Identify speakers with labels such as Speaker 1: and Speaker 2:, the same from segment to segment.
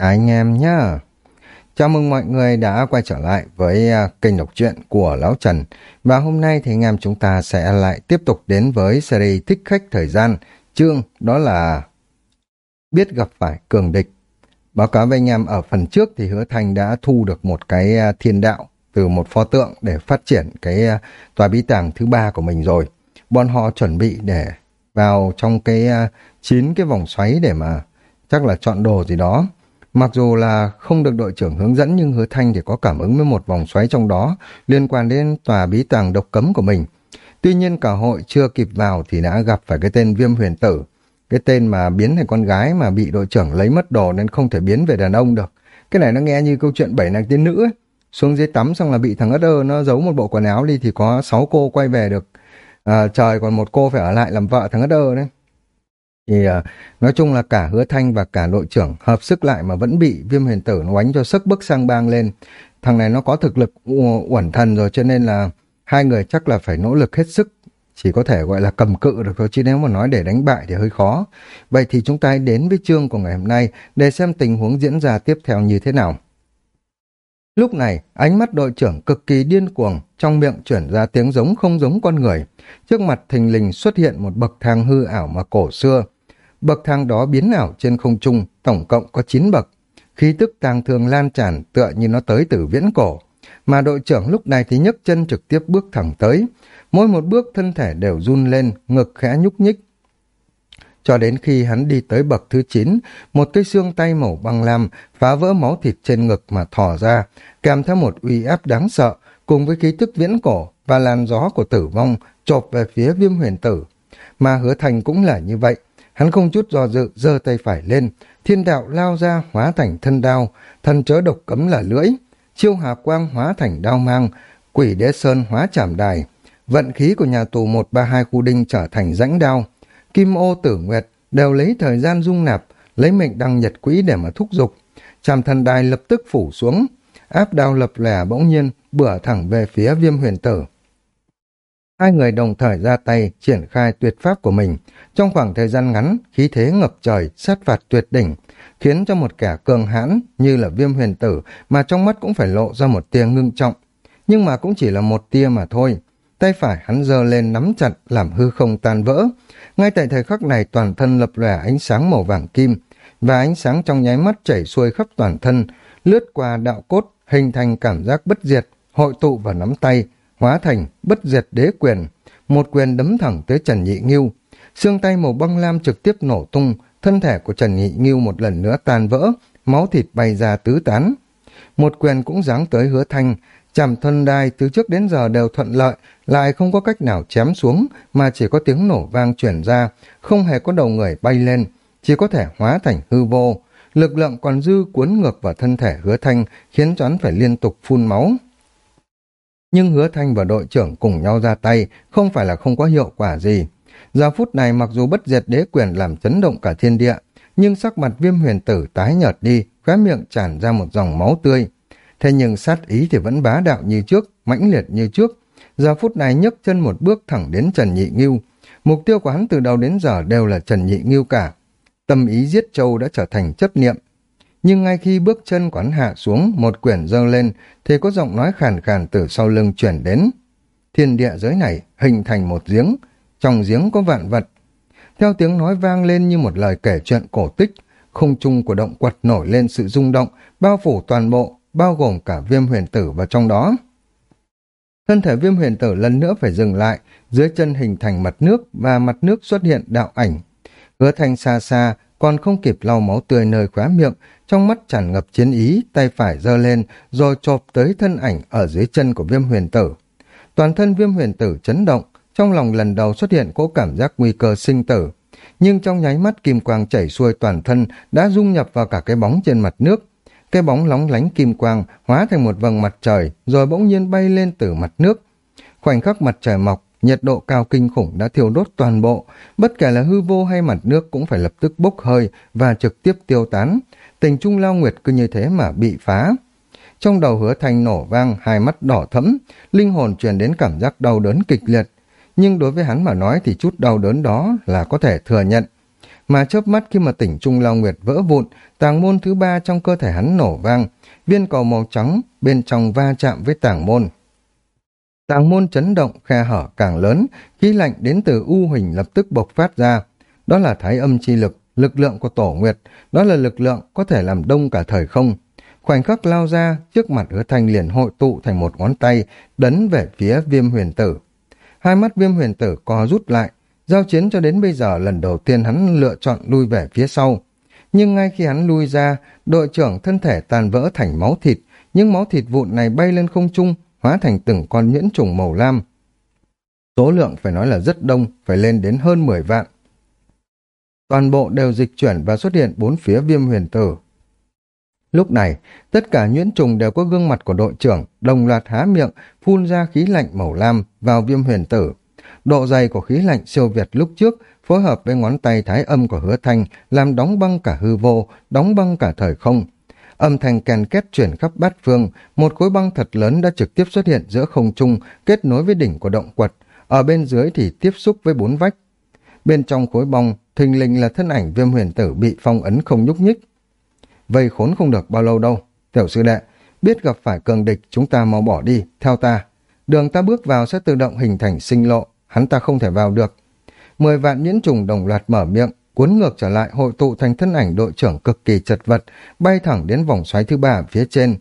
Speaker 1: Anh em nhá. Chào mừng mọi người đã quay trở lại với à, kênh đọc truyện của Lão Trần. Và hôm nay thì anh em chúng ta sẽ lại tiếp tục đến với series Thích Khách Thời Gian. Chương đó là Biết gặp phải cường địch. Báo cáo với anh em ở phần trước thì Hứa Thành đã thu được một cái à, thiên đạo từ một pho tượng để phát triển cái à, tòa bí tàng thứ ba của mình rồi. Bọn họ chuẩn bị để vào trong cái chín cái vòng xoáy để mà chắc là chọn đồ gì đó Mặc dù là không được đội trưởng hướng dẫn nhưng hứa thanh thì có cảm ứng với một vòng xoáy trong đó liên quan đến tòa bí tàng độc cấm của mình. Tuy nhiên cả hội chưa kịp vào thì đã gặp phải cái tên viêm huyền tử. Cái tên mà biến thành con gái mà bị đội trưởng lấy mất đồ nên không thể biến về đàn ông được. Cái này nó nghe như câu chuyện bảy nàng tiên nữ ấy. Xuống dưới tắm xong là bị thằng ớt ơ nó giấu một bộ quần áo đi thì có sáu cô quay về được. À, trời còn một cô phải ở lại làm vợ thằng ớt ơ đấy thì uh, nói chung là cả hứa thanh và cả đội trưởng hợp sức lại mà vẫn bị viêm huyền tử nó đánh cho sức bức sang bang lên. Thằng này nó có thực lực uẩn thần rồi cho nên là hai người chắc là phải nỗ lực hết sức chỉ có thể gọi là cầm cự được thôi chứ nếu mà nói để đánh bại thì hơi khó. Vậy thì chúng ta đến với chương của ngày hôm nay để xem tình huống diễn ra tiếp theo như thế nào. Lúc này ánh mắt đội trưởng cực kỳ điên cuồng trong miệng chuyển ra tiếng giống không giống con người. Trước mặt thình lình xuất hiện một bậc thang hư ảo mà cổ xưa. Bậc thang đó biến ảo trên không trung, tổng cộng có 9 bậc. Khí tức tang thương lan tràn tựa như nó tới từ viễn cổ. Mà đội trưởng lúc này thì nhấc chân trực tiếp bước thẳng tới. Mỗi một bước thân thể đều run lên, ngực khẽ nhúc nhích. Cho đến khi hắn đi tới bậc thứ 9, một cái xương tay màu băng lam phá vỡ máu thịt trên ngực mà thò ra, kèm theo một uy áp đáng sợ, cùng với khí tức viễn cổ và làn gió của tử vong chộp về phía viêm huyền tử. Mà hứa thành cũng là như vậy, Hắn không chút do dự, giơ tay phải lên, thiên đạo lao ra hóa thành thân đao, thần chớ độc cấm là lưỡi, chiêu hà quang hóa thành đao mang, quỷ đế sơn hóa chảm đài, vận khí của nhà tù 132 khu đinh trở thành rãnh đao, kim ô tử nguyệt đều lấy thời gian dung nạp, lấy mệnh đăng nhật quỹ để mà thúc giục, chàm thần đài lập tức phủ xuống, áp đao lập lẻ bỗng nhiên bửa thẳng về phía viêm huyền tử. Hai người đồng thời ra tay triển khai tuyệt pháp của mình. Trong khoảng thời gian ngắn, khí thế ngập trời, sát phạt tuyệt đỉnh, khiến cho một kẻ cường hãn như là viêm huyền tử mà trong mắt cũng phải lộ ra một tia ngưng trọng. Nhưng mà cũng chỉ là một tia mà thôi. Tay phải hắn giơ lên nắm chặt làm hư không tan vỡ. Ngay tại thời khắc này toàn thân lập lòe ánh sáng màu vàng kim và ánh sáng trong nháy mắt chảy xuôi khắp toàn thân, lướt qua đạo cốt, hình thành cảm giác bất diệt, hội tụ vào nắm tay, hóa thành bất diệt đế quyền, một quyền đấm thẳng tới Trần Nhị Nghiêu. Xương tay màu băng lam trực tiếp nổ tung, thân thể của Trần Nhị Nghiêu một lần nữa tan vỡ, máu thịt bay ra tứ tán. Một quyền cũng giáng tới hứa thanh, chạm thân đai từ trước đến giờ đều thuận lợi, lại không có cách nào chém xuống, mà chỉ có tiếng nổ vang chuyển ra, không hề có đầu người bay lên, chỉ có thể hóa thành hư vô. Lực lượng còn dư cuốn ngược vào thân thể hứa thanh, khiến choán phải liên tục phun máu nhưng hứa thanh và đội trưởng cùng nhau ra tay không phải là không có hiệu quả gì. Giờ phút này mặc dù bất diệt đế quyền làm chấn động cả thiên địa, nhưng sắc mặt viêm huyền tử tái nhợt đi, khóe miệng tràn ra một dòng máu tươi. Thế nhưng sát ý thì vẫn bá đạo như trước, mãnh liệt như trước. Giờ phút này nhấc chân một bước thẳng đến Trần Nhị Ngưu. Mục tiêu của hắn từ đầu đến giờ đều là Trần Nhị Ngưu cả. Tâm ý giết châu đã trở thành chấp niệm, nhưng ngay khi bước chân quán hạ xuống, một quyển dâng lên, thì có giọng nói khàn khàn từ sau lưng chuyển đến. Thiên địa giới này hình thành một giếng, trong giếng có vạn vật. Theo tiếng nói vang lên như một lời kể chuyện cổ tích, không trung của động quật nổi lên sự rung động, bao phủ toàn bộ, bao gồm cả viêm huyền tử vào trong đó. Thân thể viêm huyền tử lần nữa phải dừng lại, dưới chân hình thành mặt nước và mặt nước xuất hiện đạo ảnh. Hứa thanh xa xa, còn không kịp lau máu tươi nơi khóe miệng, trong mắt tràn ngập chiến ý, tay phải giơ lên, rồi chộp tới thân ảnh ở dưới chân của viêm huyền tử. Toàn thân viêm huyền tử chấn động, trong lòng lần đầu xuất hiện cố cảm giác nguy cơ sinh tử. Nhưng trong nháy mắt kim quang chảy xuôi toàn thân đã dung nhập vào cả cái bóng trên mặt nước. Cái bóng lóng lánh kim quang hóa thành một vầng mặt trời rồi bỗng nhiên bay lên từ mặt nước. Khoảnh khắc mặt trời mọc, nhiệt độ cao kinh khủng đã thiêu đốt toàn bộ, bất kể là hư vô hay mặt nước cũng phải lập tức bốc hơi và trực tiếp tiêu tán, tình trung lao nguyệt cứ như thế mà bị phá. Trong đầu hứa thanh nổ vang, hai mắt đỏ thẫm, linh hồn truyền đến cảm giác đau đớn kịch liệt. Nhưng đối với hắn mà nói thì chút đau đớn đó là có thể thừa nhận. mà chớp mắt khi mà tỉnh Trung Lao Nguyệt vỡ vụn, tàng môn thứ ba trong cơ thể hắn nổ vang, viên cầu màu trắng bên trong va chạm với tàng môn. Tàng môn chấn động, khe hở càng lớn, khí lạnh đến từ U Huỳnh lập tức bộc phát ra. Đó là thái âm chi lực, lực lượng của tổ nguyệt, đó là lực lượng có thể làm đông cả thời không. Khoảnh khắc lao ra, trước mặt hứa thanh liền hội tụ thành một ngón tay, đấn về phía viêm huyền tử. Hai mắt viêm huyền tử co rút lại, giao chiến cho đến bây giờ lần đầu tiên hắn lựa chọn lui về phía sau. Nhưng ngay khi hắn lui ra, đội trưởng thân thể tàn vỡ thành máu thịt, những máu thịt vụn này bay lên không trung, hóa thành từng con nhuyễn trùng màu lam. Số lượng phải nói là rất đông, phải lên đến hơn 10 vạn. Toàn bộ đều dịch chuyển và xuất hiện bốn phía viêm huyền tử. Lúc này, tất cả nhuyễn trùng đều có gương mặt của đội trưởng, đồng loạt há miệng, phun ra khí lạnh màu lam vào viêm huyền tử. Độ dày của khí lạnh siêu việt lúc trước, phối hợp với ngón tay thái âm của hứa thanh, làm đóng băng cả hư vô, đóng băng cả thời không. Âm thanh kèn két chuyển khắp bát phương, một khối băng thật lớn đã trực tiếp xuất hiện giữa không trung, kết nối với đỉnh của động quật, ở bên dưới thì tiếp xúc với bốn vách. Bên trong khối băng, thình lình là thân ảnh viêm huyền tử bị phong ấn không nhúc nhích. Vây khốn không được bao lâu đâu. Tiểu sư đệ, biết gặp phải cường địch, chúng ta mau bỏ đi, theo ta. Đường ta bước vào sẽ tự động hình thành sinh lộ, hắn ta không thể vào được. Mười vạn nhiễm trùng đồng loạt mở miệng, cuốn ngược trở lại hội tụ thành thân ảnh đội trưởng cực kỳ chật vật, bay thẳng đến vòng xoáy thứ ba phía trên.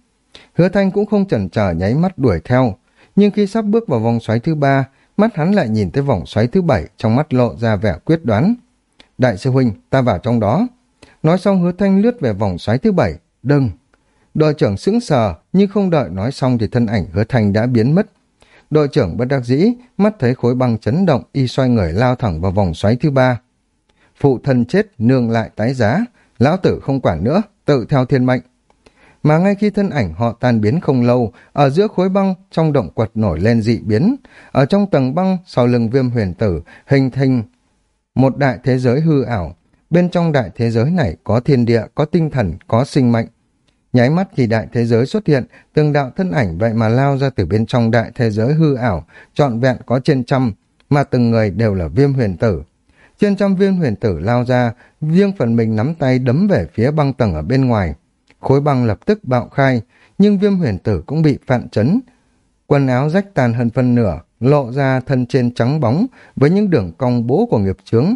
Speaker 1: Hứa Thanh cũng không chần chờ nháy mắt đuổi theo, nhưng khi sắp bước vào vòng xoáy thứ ba, mắt hắn lại nhìn tới vòng xoáy thứ bảy, trong mắt lộ ra vẻ quyết đoán. Đại sư huynh, ta vào trong đó. Nói xong hứa thanh lướt về vòng xoáy thứ bảy. Đừng! Đội trưởng sững sờ, nhưng không đợi nói xong thì thân ảnh hứa thanh đã biến mất. Đội trưởng bất đắc dĩ, mắt thấy khối băng chấn động, y xoay người lao thẳng vào vòng xoáy thứ ba. Phụ thân chết, nương lại tái giá. Lão tử không quản nữa, tự theo thiên mệnh. Mà ngay khi thân ảnh họ tan biến không lâu, ở giữa khối băng, trong động quật nổi lên dị biến. Ở trong tầng băng, sau lưng viêm huyền tử, hình thành một đại thế giới hư ảo. Bên trong đại thế giới này có thiên địa, có tinh thần, có sinh mệnh. Nháy mắt khi đại thế giới xuất hiện, từng đạo thân ảnh vậy mà lao ra từ bên trong đại thế giới hư ảo, trọn vẹn có trên trăm, mà từng người đều là viêm huyền tử. Trên trăm viên huyền tử lao ra, riêng phần mình nắm tay đấm về phía băng tầng ở bên ngoài. Khối băng lập tức bạo khai, nhưng viêm huyền tử cũng bị phản chấn. Quần áo rách tàn hơn phân nửa, lộ ra thân trên trắng bóng với những đường cong bố của nghiệp chướng.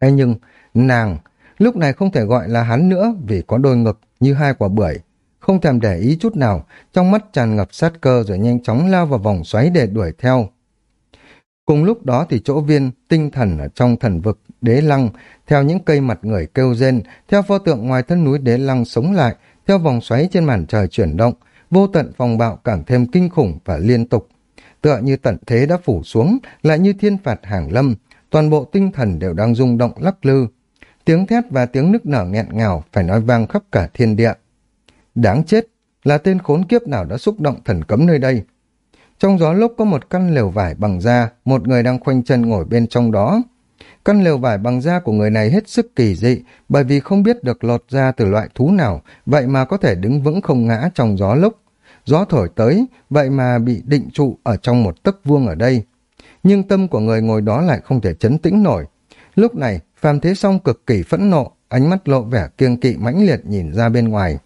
Speaker 1: Thế nhưng, nàng, lúc này không thể gọi là hắn nữa vì có đôi ngực như hai quả bưởi. Không thèm để ý chút nào, trong mắt tràn ngập sát cơ rồi nhanh chóng lao vào vòng xoáy để đuổi theo. Cùng lúc đó thì chỗ viên tinh thần ở trong thần vực đế lăng, theo những cây mặt người kêu rên, theo pho tượng ngoài thân núi đế lăng sống lại, theo vòng xoáy trên màn trời chuyển động, vô tận phòng bạo càng thêm kinh khủng và liên tục. Tựa như tận thế đã phủ xuống, lại như thiên phạt hàng lâm, toàn bộ tinh thần đều đang rung động lắc lư. Tiếng thét và tiếng nức nở nghẹn ngào phải nói vang khắp cả thiên địa. Đáng chết, là tên khốn kiếp nào đã xúc động thần cấm nơi đây. Trong gió lốc có một căn lều vải bằng da, một người đang khoanh chân ngồi bên trong đó. Căn lều vải bằng da của người này hết sức kỳ dị, bởi vì không biết được lột ra từ loại thú nào, vậy mà có thể đứng vững không ngã trong gió lốc Gió thổi tới, vậy mà bị định trụ ở trong một tấc vuông ở đây. Nhưng tâm của người ngồi đó lại không thể chấn tĩnh nổi. Lúc này, Phạm Thế Song cực kỳ phẫn nộ, ánh mắt lộ vẻ kiêng kỵ mãnh liệt nhìn ra bên ngoài.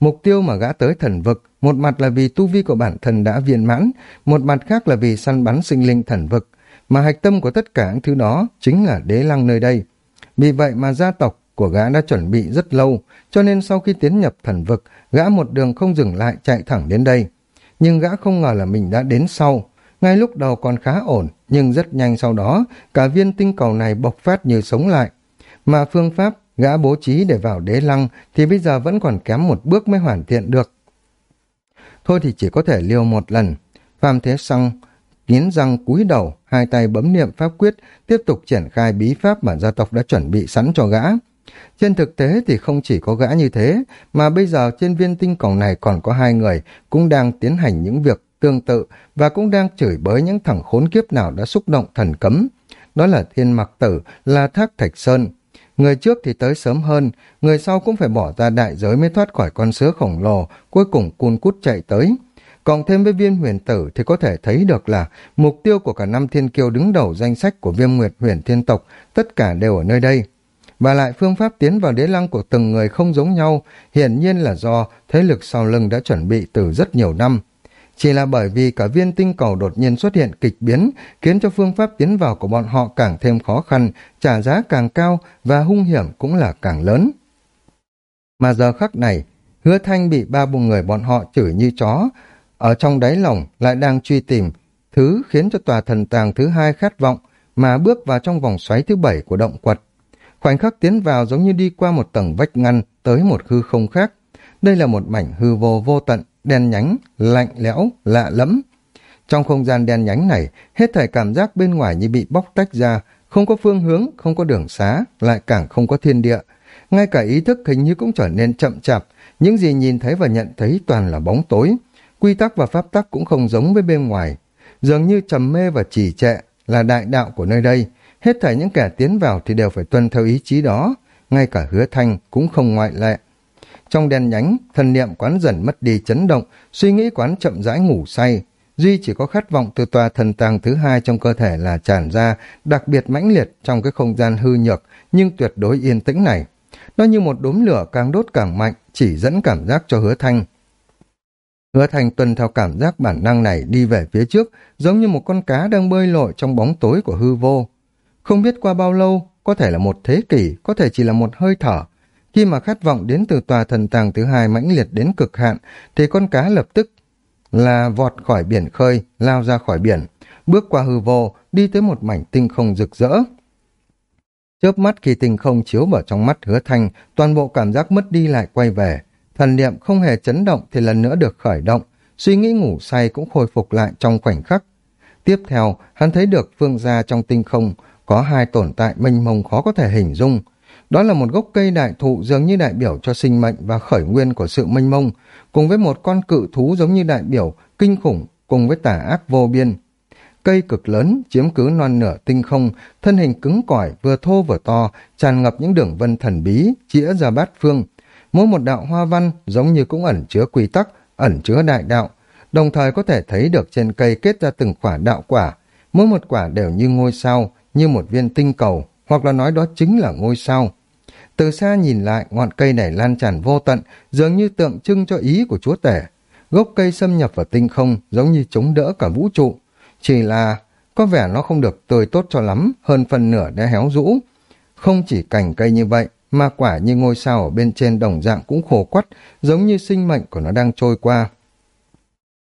Speaker 1: Mục tiêu mà gã tới thần vực, một mặt là vì tu vi của bản thân đã viên mãn, một mặt khác là vì săn bắn sinh linh thần vực, mà hạch tâm của tất cả những thứ đó chính là đế lăng nơi đây. Vì vậy mà gia tộc của gã đã chuẩn bị rất lâu, cho nên sau khi tiến nhập thần vực, gã một đường không dừng lại chạy thẳng đến đây. Nhưng gã không ngờ là mình đã đến sau. Ngay lúc đầu còn khá ổn, nhưng rất nhanh sau đó, cả viên tinh cầu này bộc phát như sống lại. Mà phương pháp gã bố trí để vào đế lăng thì bây giờ vẫn còn kém một bước mới hoàn thiện được. Thôi thì chỉ có thể liều một lần. Phạm Thế Song nghiến răng cúi đầu, hai tay bấm niệm pháp quyết, tiếp tục triển khai bí pháp mà gia tộc đã chuẩn bị sẵn cho gã. Trên thực tế thì không chỉ có gã như thế, mà bây giờ trên viên tinh cầu này còn có hai người cũng đang tiến hành những việc tương tự và cũng đang chửi bới những thằng khốn kiếp nào đã xúc động thần cấm. Đó là Thiên Mặc Tử, là Thác Thạch Sơn. Người trước thì tới sớm hơn, người sau cũng phải bỏ ra đại giới mới thoát khỏi con sứa khổng lồ, cuối cùng cun cút chạy tới. Còn thêm với viên huyền tử thì có thể thấy được là mục tiêu của cả năm thiên kiêu đứng đầu danh sách của viêm nguyệt huyền thiên tộc, tất cả đều ở nơi đây. và lại phương pháp tiến vào đế lăng của từng người không giống nhau, hiển nhiên là do thế lực sau lưng đã chuẩn bị từ rất nhiều năm. Chỉ là bởi vì cả viên tinh cầu đột nhiên xuất hiện kịch biến, khiến cho phương pháp tiến vào của bọn họ càng thêm khó khăn, trả giá càng cao và hung hiểm cũng là càng lớn. Mà giờ khắc này, hứa thanh bị ba bùng người bọn họ chửi như chó, ở trong đáy lòng lại đang truy tìm thứ khiến cho tòa thần tàng thứ hai khát vọng mà bước vào trong vòng xoáy thứ bảy của động quật. Khoảnh khắc tiến vào giống như đi qua một tầng vách ngăn tới một hư không khác. Đây là một mảnh hư vô vô tận, đen nhánh, lạnh lẽo, lạ lẫm. Trong không gian đen nhánh này, hết thảy cảm giác bên ngoài như bị bóc tách ra, không có phương hướng, không có đường xá, lại càng không có thiên địa. Ngay cả ý thức hình như cũng trở nên chậm chạp, những gì nhìn thấy và nhận thấy toàn là bóng tối. Quy tắc và pháp tắc cũng không giống với bên ngoài. Dường như trầm mê và trì trệ là đại đạo của nơi đây. Hết thảy những kẻ tiến vào thì đều phải tuân theo ý chí đó. Ngay cả hứa thanh cũng không ngoại lệ. Trong đen nhánh, thần niệm quán dần mất đi chấn động, suy nghĩ quán chậm rãi ngủ say. Duy chỉ có khát vọng từ tòa thần tàng thứ hai trong cơ thể là tràn ra, đặc biệt mãnh liệt trong cái không gian hư nhược, nhưng tuyệt đối yên tĩnh này. Nó như một đốm lửa càng đốt càng mạnh, chỉ dẫn cảm giác cho hứa thanh. Hứa thanh tuân theo cảm giác bản năng này đi về phía trước, giống như một con cá đang bơi lội trong bóng tối của hư vô. Không biết qua bao lâu, có thể là một thế kỷ, có thể chỉ là một hơi thở. Khi mà khát vọng đến từ tòa thần tàng thứ hai mãnh liệt đến cực hạn, thì con cá lập tức là vọt khỏi biển khơi, lao ra khỏi biển, bước qua hư vô, đi tới một mảnh tinh không rực rỡ. Chớp mắt khi tinh không chiếu vào trong mắt hứa thanh, toàn bộ cảm giác mất đi lại quay về. Thần niệm không hề chấn động thì lần nữa được khởi động, suy nghĩ ngủ say cũng khôi phục lại trong khoảnh khắc. Tiếp theo, hắn thấy được phương gia trong tinh không có hai tồn tại mênh mông khó có thể hình dung. Đó là một gốc cây đại thụ dường như đại biểu cho sinh mệnh và khởi nguyên của sự mênh mông, cùng với một con cự thú giống như đại biểu, kinh khủng, cùng với tà ác vô biên. Cây cực lớn, chiếm cứ non nửa tinh không, thân hình cứng cỏi, vừa thô vừa to, tràn ngập những đường vân thần bí, chĩa ra bát phương. Mỗi một đạo hoa văn giống như cũng ẩn chứa quy tắc, ẩn chứa đại đạo, đồng thời có thể thấy được trên cây kết ra từng quả đạo quả, mỗi một quả đều như ngôi sao, như một viên tinh cầu, hoặc là nói đó chính là ngôi sao. Từ xa nhìn lại, ngọn cây này lan tràn vô tận, dường như tượng trưng cho ý của chúa tể. Gốc cây xâm nhập vào tinh không, giống như chống đỡ cả vũ trụ. Chỉ là, có vẻ nó không được tươi tốt cho lắm, hơn phần nửa đã héo rũ. Không chỉ cành cây như vậy, mà quả như ngôi sao ở bên trên đồng dạng cũng khổ quắt, giống như sinh mệnh của nó đang trôi qua.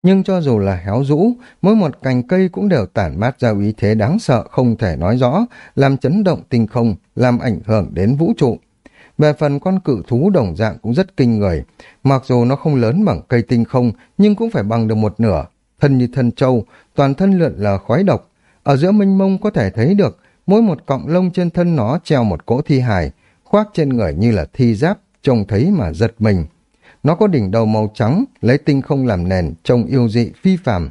Speaker 1: Nhưng cho dù là héo rũ, mỗi một cành cây cũng đều tản mát ra ý thế đáng sợ không thể nói rõ, làm chấn động tinh không, làm ảnh hưởng đến vũ trụ. Về phần con cự thú đồng dạng cũng rất kinh người, mặc dù nó không lớn bằng cây tinh không, nhưng cũng phải bằng được một nửa. Thân như thân trâu, toàn thân lượn là khói độc. Ở giữa minh mông có thể thấy được, mỗi một cọng lông trên thân nó treo một cỗ thi hài, khoác trên người như là thi giáp, trông thấy mà giật mình. Nó có đỉnh đầu màu trắng, lấy tinh không làm nền, trông yêu dị, phi phàm.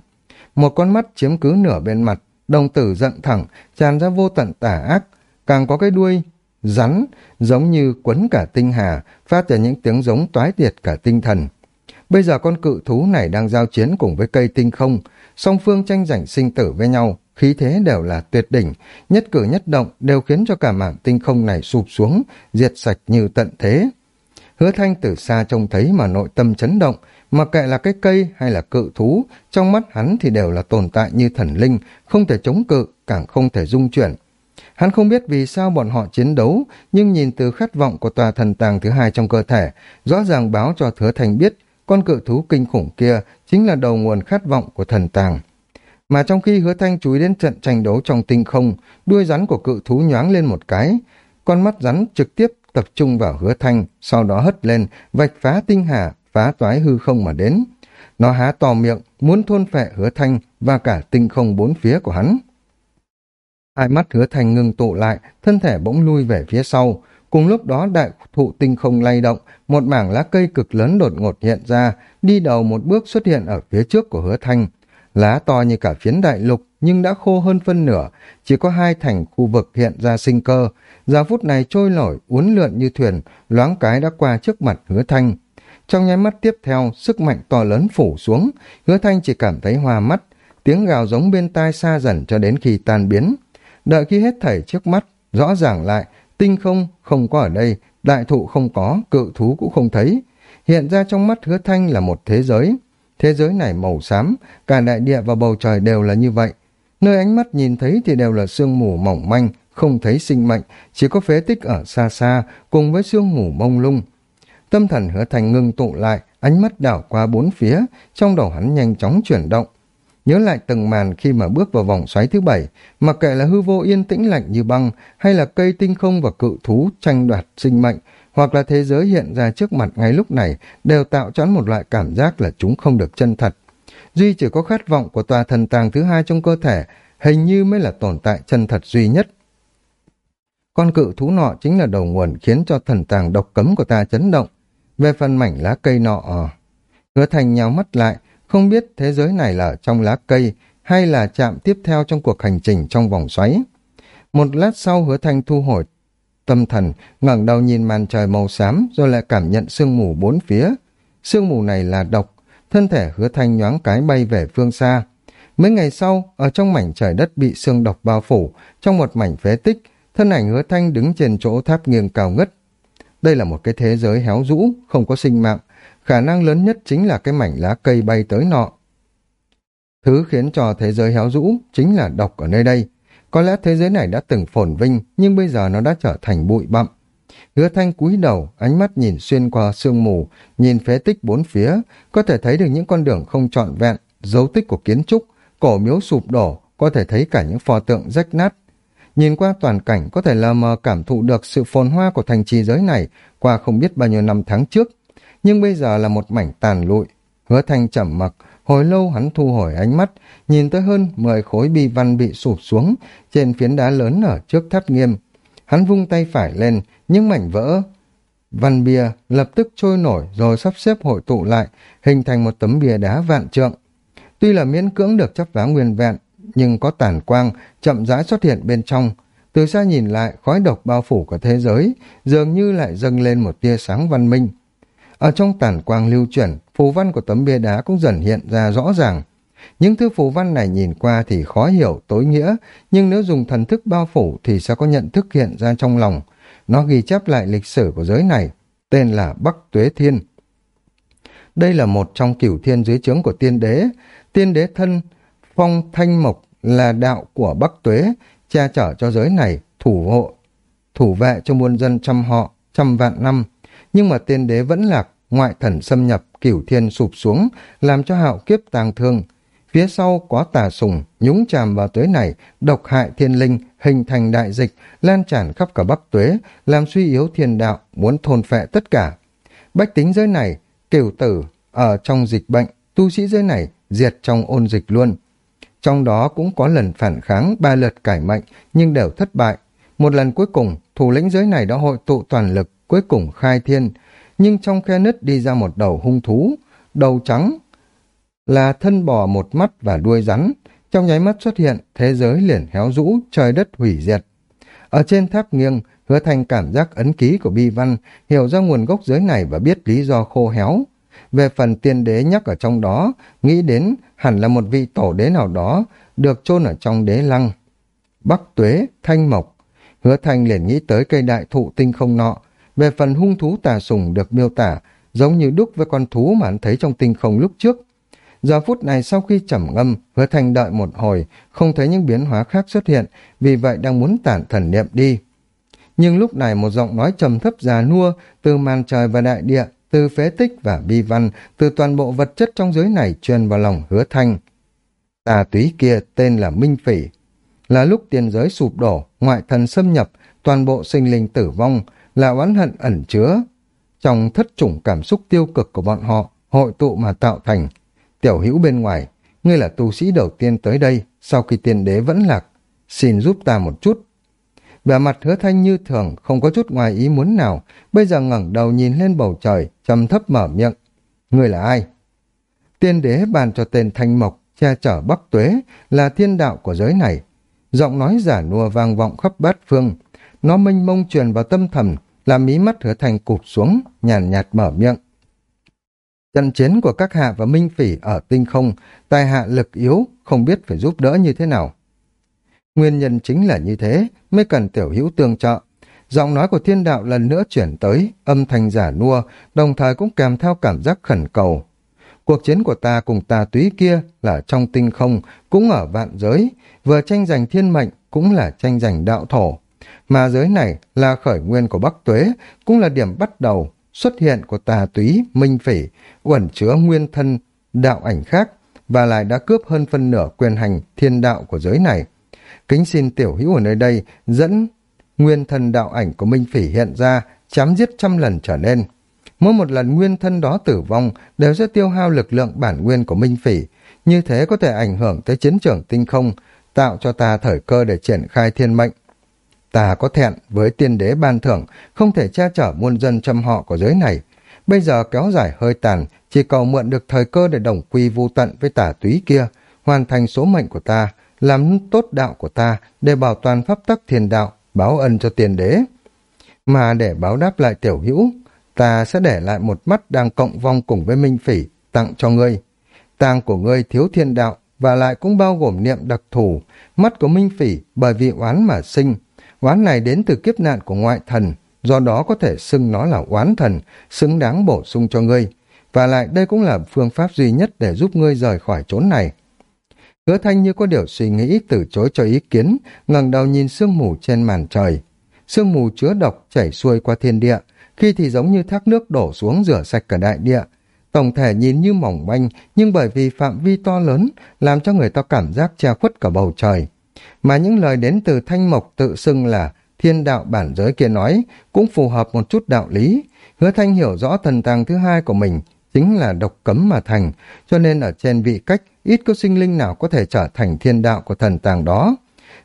Speaker 1: Một con mắt chiếm cứ nửa bên mặt, đồng tử giận thẳng, tràn ra vô tận tả ác, càng có cái đuôi rắn, giống như quấn cả tinh hà, phát ra những tiếng giống toái tiệt cả tinh thần. Bây giờ con cự thú này đang giao chiến cùng với cây tinh không, song phương tranh giành sinh tử với nhau, khí thế đều là tuyệt đỉnh, nhất cử nhất động đều khiến cho cả mảng tinh không này sụp xuống, diệt sạch như tận thế. Hứa thanh từ xa trông thấy mà nội tâm chấn động, mặc kệ là cái cây hay là cự thú, trong mắt hắn thì đều là tồn tại như thần linh, không thể chống cự, càng không thể dung chuyển. Hắn không biết vì sao bọn họ chiến đấu, nhưng nhìn từ khát vọng của tòa thần tàng thứ hai trong cơ thể, rõ ràng báo cho thừa thành biết con cự thú kinh khủng kia chính là đầu nguồn khát vọng của thần tàng. Mà trong khi hứa thanh chú ý đến trận tranh đấu trong tinh không, đuôi rắn của cự thú nhoáng lên một cái. Con mắt rắn trực tiếp tập trung vào hứa thanh, sau đó hất lên, vạch phá tinh hà, phá toái hư không mà đến. Nó há to miệng, muốn thôn phệ hứa thanh và cả tinh không bốn phía của hắn. Hai mắt hứa thanh ngừng tụ lại, thân thể bỗng lui về phía sau. Cùng lúc đó đại thụ tinh không lay động, một mảng lá cây cực lớn đột ngột hiện ra, đi đầu một bước xuất hiện ở phía trước của hứa thanh. Lá to như cả phiến đại lục nhưng đã khô hơn phân nửa, chỉ có hai thành khu vực hiện ra sinh cơ. Giờ phút này trôi nổi, uốn lượn như thuyền, loáng cái đã qua trước mặt hứa thanh. Trong nháy mắt tiếp theo, sức mạnh to lớn phủ xuống, hứa thanh chỉ cảm thấy hoa mắt, tiếng gào giống bên tai xa dần cho đến khi tan biến. Đợi khi hết thảy trước mắt, rõ ràng lại, tinh không không có ở đây, đại thụ không có, cự thú cũng không thấy. Hiện ra trong mắt hứa thanh là một thế giới. Thế giới này màu xám, cả đại địa và bầu trời đều là như vậy. Nơi ánh mắt nhìn thấy thì đều là sương mù mỏng manh, không thấy sinh mệnh, chỉ có phế tích ở xa xa, cùng với sương mù mông lung. Tâm thần hứa thành ngưng tụ lại, ánh mắt đảo qua bốn phía, trong đầu hắn nhanh chóng chuyển động. Nhớ lại từng màn khi mà bước vào vòng xoáy thứ bảy, mặc kệ là hư vô yên tĩnh lạnh như băng, hay là cây tinh không và cự thú tranh đoạt sinh mệnh, hoặc là thế giới hiện ra trước mặt ngay lúc này, đều tạo cho một loại cảm giác là chúng không được chân thật. Duy chỉ có khát vọng của tòa thần tàng thứ hai trong cơ thể, hình như mới là tồn tại chân thật duy nhất. Con cự thú nọ chính là đầu nguồn khiến cho thần tàng độc cấm của ta chấn động. Về phần mảnh lá cây nọ, ờ, hứa thành nhào mắt lại, không biết thế giới này là trong lá cây hay là chạm tiếp theo trong cuộc hành trình trong vòng xoáy. Một lát sau hứa thanh thu hồi tâm thần, ngẩng đầu nhìn màn trời màu xám rồi lại cảm nhận sương mù bốn phía. Sương mù này là độc, thân thể hứa thanh nhoáng cái bay về phương xa. Mấy ngày sau, ở trong mảnh trời đất bị sương độc bao phủ, trong một mảnh phế tích, thân ảnh hứa thanh đứng trên chỗ tháp nghiêng cao ngất. Đây là một cái thế giới héo rũ, không có sinh mạng, khả năng lớn nhất chính là cái mảnh lá cây bay tới nọ. Thứ khiến cho thế giới héo rũ chính là độc ở nơi đây. Có lẽ thế giới này đã từng phồn vinh, nhưng bây giờ nó đã trở thành bụi bặm. Hứa thanh cúi đầu, ánh mắt nhìn xuyên qua sương mù, nhìn phế tích bốn phía, có thể thấy được những con đường không trọn vẹn, dấu tích của kiến trúc, cổ miếu sụp đổ, có thể thấy cả những pho tượng rách nát. Nhìn qua toàn cảnh có thể là mờ cảm thụ được sự phồn hoa của thành trì giới này qua không biết bao nhiêu năm tháng trước, nhưng bây giờ là một mảnh tàn lụi. Hứa thanh chậm mặc, hồi lâu hắn thu hồi ánh mắt, nhìn tới hơn 10 khối bi văn bị sụp xuống trên phiến đá lớn ở trước tháp nghiêm. Hắn vung tay phải lên, những mảnh vỡ văn bia lập tức trôi nổi rồi sắp xếp hội tụ lại, hình thành một tấm bia đá vạn trượng. Tuy là miễn cưỡng được chấp vá nguyên vẹn, nhưng có tàn quang chậm rãi xuất hiện bên trong. Từ xa nhìn lại, khói độc bao phủ cả thế giới, dường như lại dâng lên một tia sáng văn minh. Ở trong tản quang lưu chuyển, phù văn của tấm bia đá cũng dần hiện ra rõ ràng. Những thứ phù văn này nhìn qua thì khó hiểu, tối nghĩa, nhưng nếu dùng thần thức bao phủ thì sẽ có nhận thức hiện ra trong lòng. Nó ghi chép lại lịch sử của giới này, tên là Bắc Tuế Thiên. Đây là một trong cửu thiên dưới trướng của tiên đế. Tiên đế thân phong thanh mộc là đạo của Bắc Tuế, che chở cho giới này, thủ hộ, thủ vệ cho muôn dân trăm họ, trăm vạn năm. Nhưng mà tiên đế vẫn lạc, ngoại thần xâm nhập, cửu thiên sụp xuống, làm cho hạo kiếp tàng thương. Phía sau có tà sùng, nhúng chàm vào tuế này, độc hại thiên linh, hình thành đại dịch, lan tràn khắp cả Bắc Tuế, làm suy yếu thiên đạo, muốn thôn phệ tất cả. Bách tính giới này, cửu tử, ở trong dịch bệnh, tu sĩ giới này diệt trong ôn dịch luôn. Trong đó cũng có lần phản kháng ba lượt cải mệnh, nhưng đều thất bại. Một lần cuối cùng, thủ lĩnh giới này đã hội tụ toàn lực, cuối cùng khai thiên, nhưng trong khe nứt đi ra một đầu hung thú, đầu trắng là thân bò một mắt và đuôi rắn, trong nháy mắt xuất hiện, thế giới liền héo rũ, trời đất hủy diệt. Ở trên tháp nghiêng, hứa thành cảm giác ấn ký của bi văn, hiểu ra nguồn gốc giới này và biết lý do khô héo. Về phần tiên đế nhắc ở trong đó, nghĩ đến hẳn là một vị tổ đế nào đó, được chôn ở trong đế lăng. Bắc tuế, thanh mộc, hứa thành liền nghĩ tới cây đại thụ tinh không nọ, về phần hung thú tà sùng được miêu tả, giống như đúc với con thú mà anh thấy trong tinh không lúc trước. Giờ phút này sau khi trầm ngâm, hứa thành đợi một hồi, không thấy những biến hóa khác xuất hiện, vì vậy đang muốn tản thần niệm đi. Nhưng lúc này một giọng nói trầm thấp già nua từ màn trời và đại địa, từ phế tích và bi văn, từ toàn bộ vật chất trong giới này truyền vào lòng hứa thanh. Tà túy kia tên là Minh Phỉ. Là lúc tiền giới sụp đổ, ngoại thần xâm nhập, toàn bộ sinh linh tử vong, là oán hận ẩn chứa trong thất chủng cảm xúc tiêu cực của bọn họ hội tụ mà tạo thành. Tiểu hữu bên ngoài, ngươi là tu sĩ đầu tiên tới đây, sau khi tiên đế vẫn lạc, xin giúp ta một chút. Vẻ mặt hứa thanh như thường, không có chút ngoài ý muốn nào, bây giờ ngẩng đầu nhìn lên bầu trời, trầm thấp mở miệng. Ngươi là ai? Tiên đế bàn cho tên Thanh Mộc, che chở Bắc Tuế, là thiên đạo của giới này. Giọng nói giả nua vang vọng khắp bát phương. Nó mênh mông truyền vào tâm thầm làm mí mắt hứa thành cụp xuống, nhàn nhạt, nhạt mở miệng. Trận chiến của các hạ và minh phỉ ở tinh không, tài hạ lực yếu, không biết phải giúp đỡ như thế nào. Nguyên nhân chính là như thế, mới cần tiểu hữu tương trợ. Giọng nói của thiên đạo lần nữa chuyển tới, âm thanh giả nua, đồng thời cũng kèm theo cảm giác khẩn cầu. Cuộc chiến của ta cùng tà túy kia là trong tinh không, cũng ở vạn giới, vừa tranh giành thiên mệnh, cũng là tranh giành đạo thổ. Mà giới này là khởi nguyên của Bắc Tuế, cũng là điểm bắt đầu xuất hiện của tà túy, minh phỉ, uẩn chứa nguyên thân đạo ảnh khác, và lại đã cướp hơn phân nửa quyền hành thiên đạo của giới này. Kính xin tiểu hữu ở nơi đây dẫn nguyên thân đạo ảnh của Minh Phỉ hiện ra, chém giết trăm lần trở nên. Mỗi một lần nguyên thân đó tử vong đều sẽ tiêu hao lực lượng bản nguyên của Minh Phỉ, như thế có thể ảnh hưởng tới chiến trường tinh không, tạo cho ta thời cơ để triển khai thiên mệnh. Ta có thẹn với tiên đế ban thưởng, không thể che chở muôn dân chăm họ của giới này. Bây giờ kéo dài hơi tàn, chỉ cầu mượn được thời cơ để đồng quy vu tận với tả túy kia, hoàn thành số mệnh của ta, làm tốt đạo của ta để bảo toàn pháp tắc thiền đạo, báo ân cho tiền đế. Mà để báo đáp lại tiểu hữu, ta sẽ để lại một mắt đang cộng vong cùng với Minh Phỉ, tặng cho ngươi. tang của ngươi thiếu thiên đạo, và lại cũng bao gồm niệm đặc thù. Mắt của Minh Phỉ bởi vì oán mà sinh. Oán này đến từ kiếp nạn của ngoại thần, do đó có thể xưng nó là oán thần, xứng đáng bổ sung cho ngươi. Và lại đây cũng là phương pháp duy nhất để giúp ngươi rời khỏi chốn này. Hứa thanh như có điều suy nghĩ từ chối cho ý kiến, ngẩng đầu nhìn sương mù trên màn trời. Sương mù chứa độc chảy xuôi qua thiên địa, khi thì giống như thác nước đổ xuống rửa sạch cả đại địa. Tổng thể nhìn như mỏng manh, nhưng bởi vì phạm vi to lớn, làm cho người ta cảm giác che khuất cả bầu trời. Mà những lời đến từ thanh mộc tự xưng là thiên đạo bản giới kia nói, cũng phù hợp một chút đạo lý. Hứa thanh hiểu rõ thần tàng thứ hai của mình, chính là độc cấm mà thành, cho nên ở trên vị cách ít có sinh linh nào có thể trở thành thiên đạo của thần tàng đó.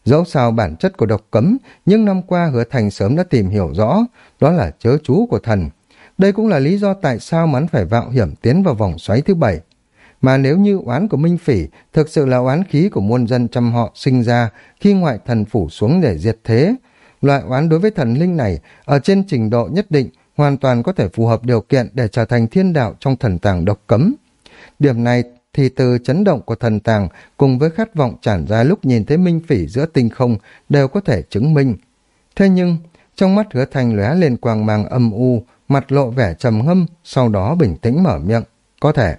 Speaker 1: Dẫu sao bản chất của độc cấm, nhưng năm qua hứa thành sớm đã tìm hiểu rõ, đó là chớ chú của thần. Đây cũng là lý do tại sao mắn phải vạo hiểm tiến vào vòng xoáy thứ bảy. Mà nếu như oán của Minh Phỉ thực sự là oán khí của muôn dân trăm họ sinh ra khi ngoại thần phủ xuống để diệt thế, loại oán đối với thần linh này ở trên trình độ nhất định hoàn toàn có thể phù hợp điều kiện để trở thành thiên đạo trong thần tàng độc cấm. Điểm này thì từ chấn động của thần tàng cùng với khát vọng tràn ra lúc nhìn thấy minh phỉ giữa tinh không đều có thể chứng minh. Thế nhưng, trong mắt hứa thành lóe lên quang mang âm u, mặt lộ vẻ trầm ngâm, sau đó bình tĩnh mở miệng. Có thể.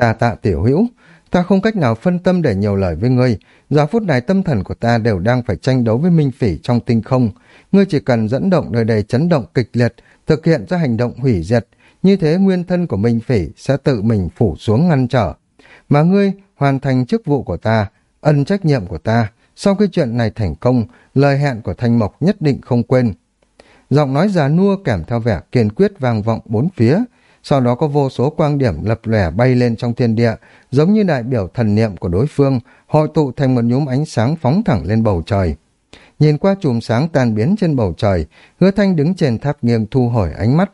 Speaker 1: Ta tạ tiểu hữu, ta không cách nào phân tâm để nhiều lời với ngươi. Giờ phút này tâm thần của ta đều đang phải tranh đấu với minh phỉ trong tinh không. Ngươi chỉ cần dẫn động nơi đây chấn động kịch liệt, thực hiện ra hành động hủy diệt, như thế nguyên thân của Minh Phỉ sẽ tự mình phủ xuống ngăn trở. Mà ngươi hoàn thành chức vụ của ta, ân trách nhiệm của ta, sau khi chuyện này thành công, lời hẹn của Thanh Mộc nhất định không quên. Giọng nói già nua kèm theo vẻ kiên quyết vang vọng bốn phía, sau đó có vô số quang điểm lập lẻ bay lên trong thiên địa, giống như đại biểu thần niệm của đối phương, hội tụ thành một nhúm ánh sáng phóng thẳng lên bầu trời. Nhìn qua chùm sáng tan biến trên bầu trời, hứa thanh đứng trên tháp nghiêng thu hồi ánh mắt.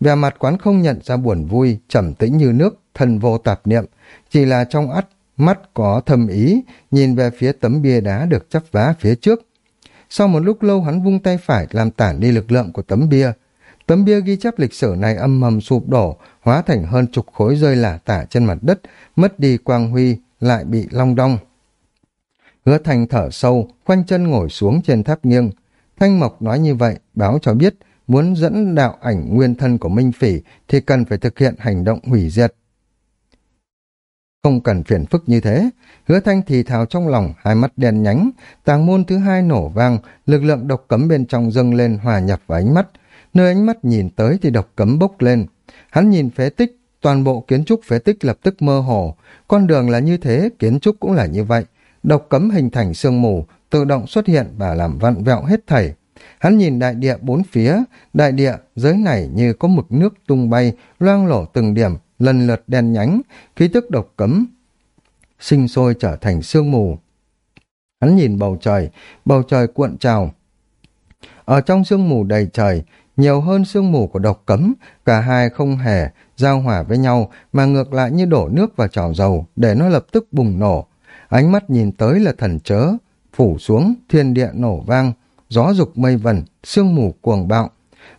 Speaker 1: Vẻ mặt quán không nhận ra buồn vui, trầm tĩnh như nước, thần vô tạp niệm, chỉ là trong ắt, mắt có thầm ý, nhìn về phía tấm bia đá được chắp vá phía trước. Sau một lúc lâu hắn vung tay phải làm tản đi lực lượng của tấm bia. Tấm bia ghi chép lịch sử này âm mầm sụp đổ, hóa thành hơn chục khối rơi lả tả trên mặt đất, mất đi quang huy, lại bị long đong. Hứa thành thở sâu, khoanh chân ngồi xuống trên tháp nghiêng. Thanh Mộc nói như vậy, báo cho biết muốn dẫn đạo ảnh nguyên thân của Minh Phỉ thì cần phải thực hiện hành động hủy diệt. Không cần phiền phức như thế, hứa thanh thì thào trong lòng, hai mắt đen nhánh, tàng môn thứ hai nổ vang, lực lượng độc cấm bên trong dâng lên hòa nhập vào ánh mắt. Nơi ánh mắt nhìn tới thì độc cấm bốc lên. Hắn nhìn phế tích, toàn bộ kiến trúc phế tích lập tức mơ hồ. Con đường là như thế, kiến trúc cũng là như vậy. Độc cấm hình thành sương mù, tự động xuất hiện và làm vặn vẹo hết thảy. Hắn nhìn đại địa bốn phía, đại địa giới này như có mực nước tung bay, loang lổ từng điểm, lần lượt đen nhánh, khí tức độc cấm, sinh sôi trở thành sương mù. Hắn nhìn bầu trời, bầu trời cuộn trào. Ở trong sương mù đầy trời, nhiều hơn sương mù của độc cấm, cả hai không hề giao hòa với nhau mà ngược lại như đổ nước vào chảo dầu để nó lập tức bùng nổ. Ánh mắt nhìn tới là thần chớ, phủ xuống, thiên địa nổ vang, gió dục mây vần, sương mù cuồng bạo.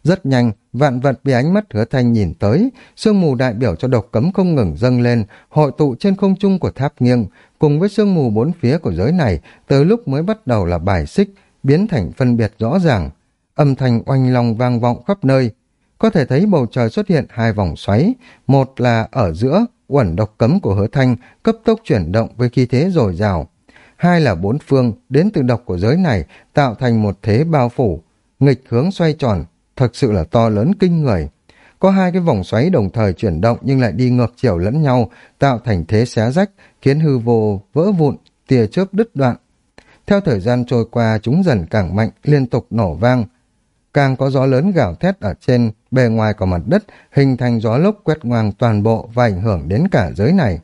Speaker 1: Rất nhanh, vạn vật bị ánh mắt hứa thanh nhìn tới, sương mù đại biểu cho độc cấm không ngừng dâng lên, hội tụ trên không trung của tháp nghiêng, cùng với sương mù bốn phía của giới này, từ lúc mới bắt đầu là bài xích, biến thành phân biệt rõ ràng âm thanh oanh long vang vọng khắp nơi. Có thể thấy bầu trời xuất hiện hai vòng xoáy, một là ở giữa, uẩn độc cấm của hứa thanh cấp tốc chuyển động với khí thế dồi dào. Hai là bốn phương, đến từ độc của giới này, tạo thành một thế bao phủ, nghịch hướng xoay tròn, thật sự là to lớn kinh người. Có hai cái vòng xoáy đồng thời chuyển động nhưng lại đi ngược chiều lẫn nhau, tạo thành thế xé rách, khiến hư vô vỡ vụn, tia chớp đứt đoạn. Theo thời gian trôi qua, chúng dần càng mạnh, liên tục nổ vang. Càng có gió lớn gào thét ở trên, bề ngoài của mặt đất, hình thành gió lốc quét ngoang toàn bộ và ảnh hưởng đến cả giới này.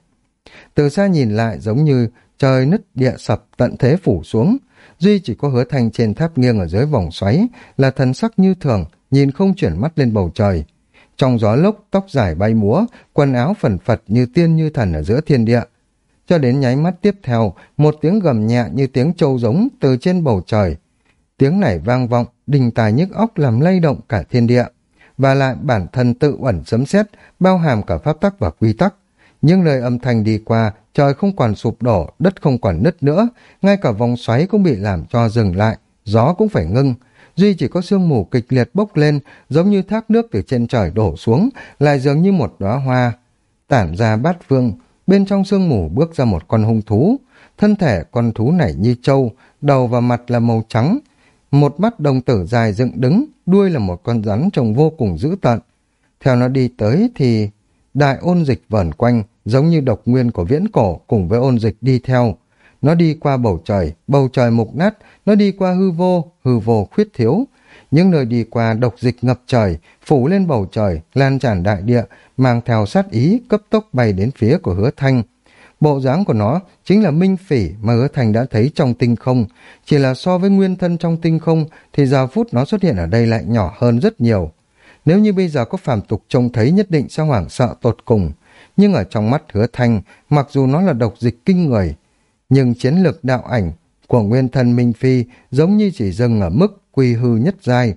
Speaker 1: Từ xa nhìn lại giống như trời nứt địa sập tận thế phủ xuống. Duy chỉ có hứa thanh trên tháp nghiêng ở dưới vòng xoáy là thần sắc như thường, nhìn không chuyển mắt lên bầu trời. Trong gió lốc, tóc dài bay múa, quần áo phần phật như tiên như thần ở giữa thiên địa. Cho đến nháy mắt tiếp theo, một tiếng gầm nhẹ như tiếng trâu giống từ trên bầu trời. Tiếng này vang vọng, đình tài nhức óc làm lay động cả thiên địa. Và lại bản thân tự ẩn sấm xét bao hàm cả pháp tắc và quy tắc. Nhưng lời âm thanh đi qua, trời không còn sụp đổ, đất không còn nứt nữa, ngay cả vòng xoáy cũng bị làm cho dừng lại, gió cũng phải ngưng. Duy chỉ có sương mù kịch liệt bốc lên, giống như thác nước từ trên trời đổ xuống, lại dường như một đóa hoa. Tản ra bát phương, bên trong sương mù bước ra một con hung thú. Thân thể con thú này như trâu, đầu và mặt là màu trắng. Một mắt đồng tử dài dựng đứng, đuôi là một con rắn trông vô cùng dữ tợn. Theo nó đi tới thì đại ôn dịch vẩn quanh, giống như độc nguyên của viễn cổ cùng với ôn dịch đi theo. Nó đi qua bầu trời, bầu trời mục nát, nó đi qua hư vô, hư vô khuyết thiếu. Những nơi đi qua độc dịch ngập trời, phủ lên bầu trời, lan tràn đại địa, mang theo sát ý, cấp tốc bay đến phía của hứa thanh. Bộ dáng của nó chính là minh phỉ mà hứa Thành đã thấy trong tinh không. Chỉ là so với nguyên thân trong tinh không thì giờ phút nó xuất hiện ở đây lại nhỏ hơn rất nhiều. Nếu như bây giờ có phàm tục trông thấy nhất định sẽ hoảng sợ tột cùng. Nhưng ở trong mắt hứa Thành mặc dù nó là độc dịch kinh người, nhưng chiến lược đạo ảnh của nguyên thân Minh Phi giống như chỉ dừng ở mức quy hư nhất giai.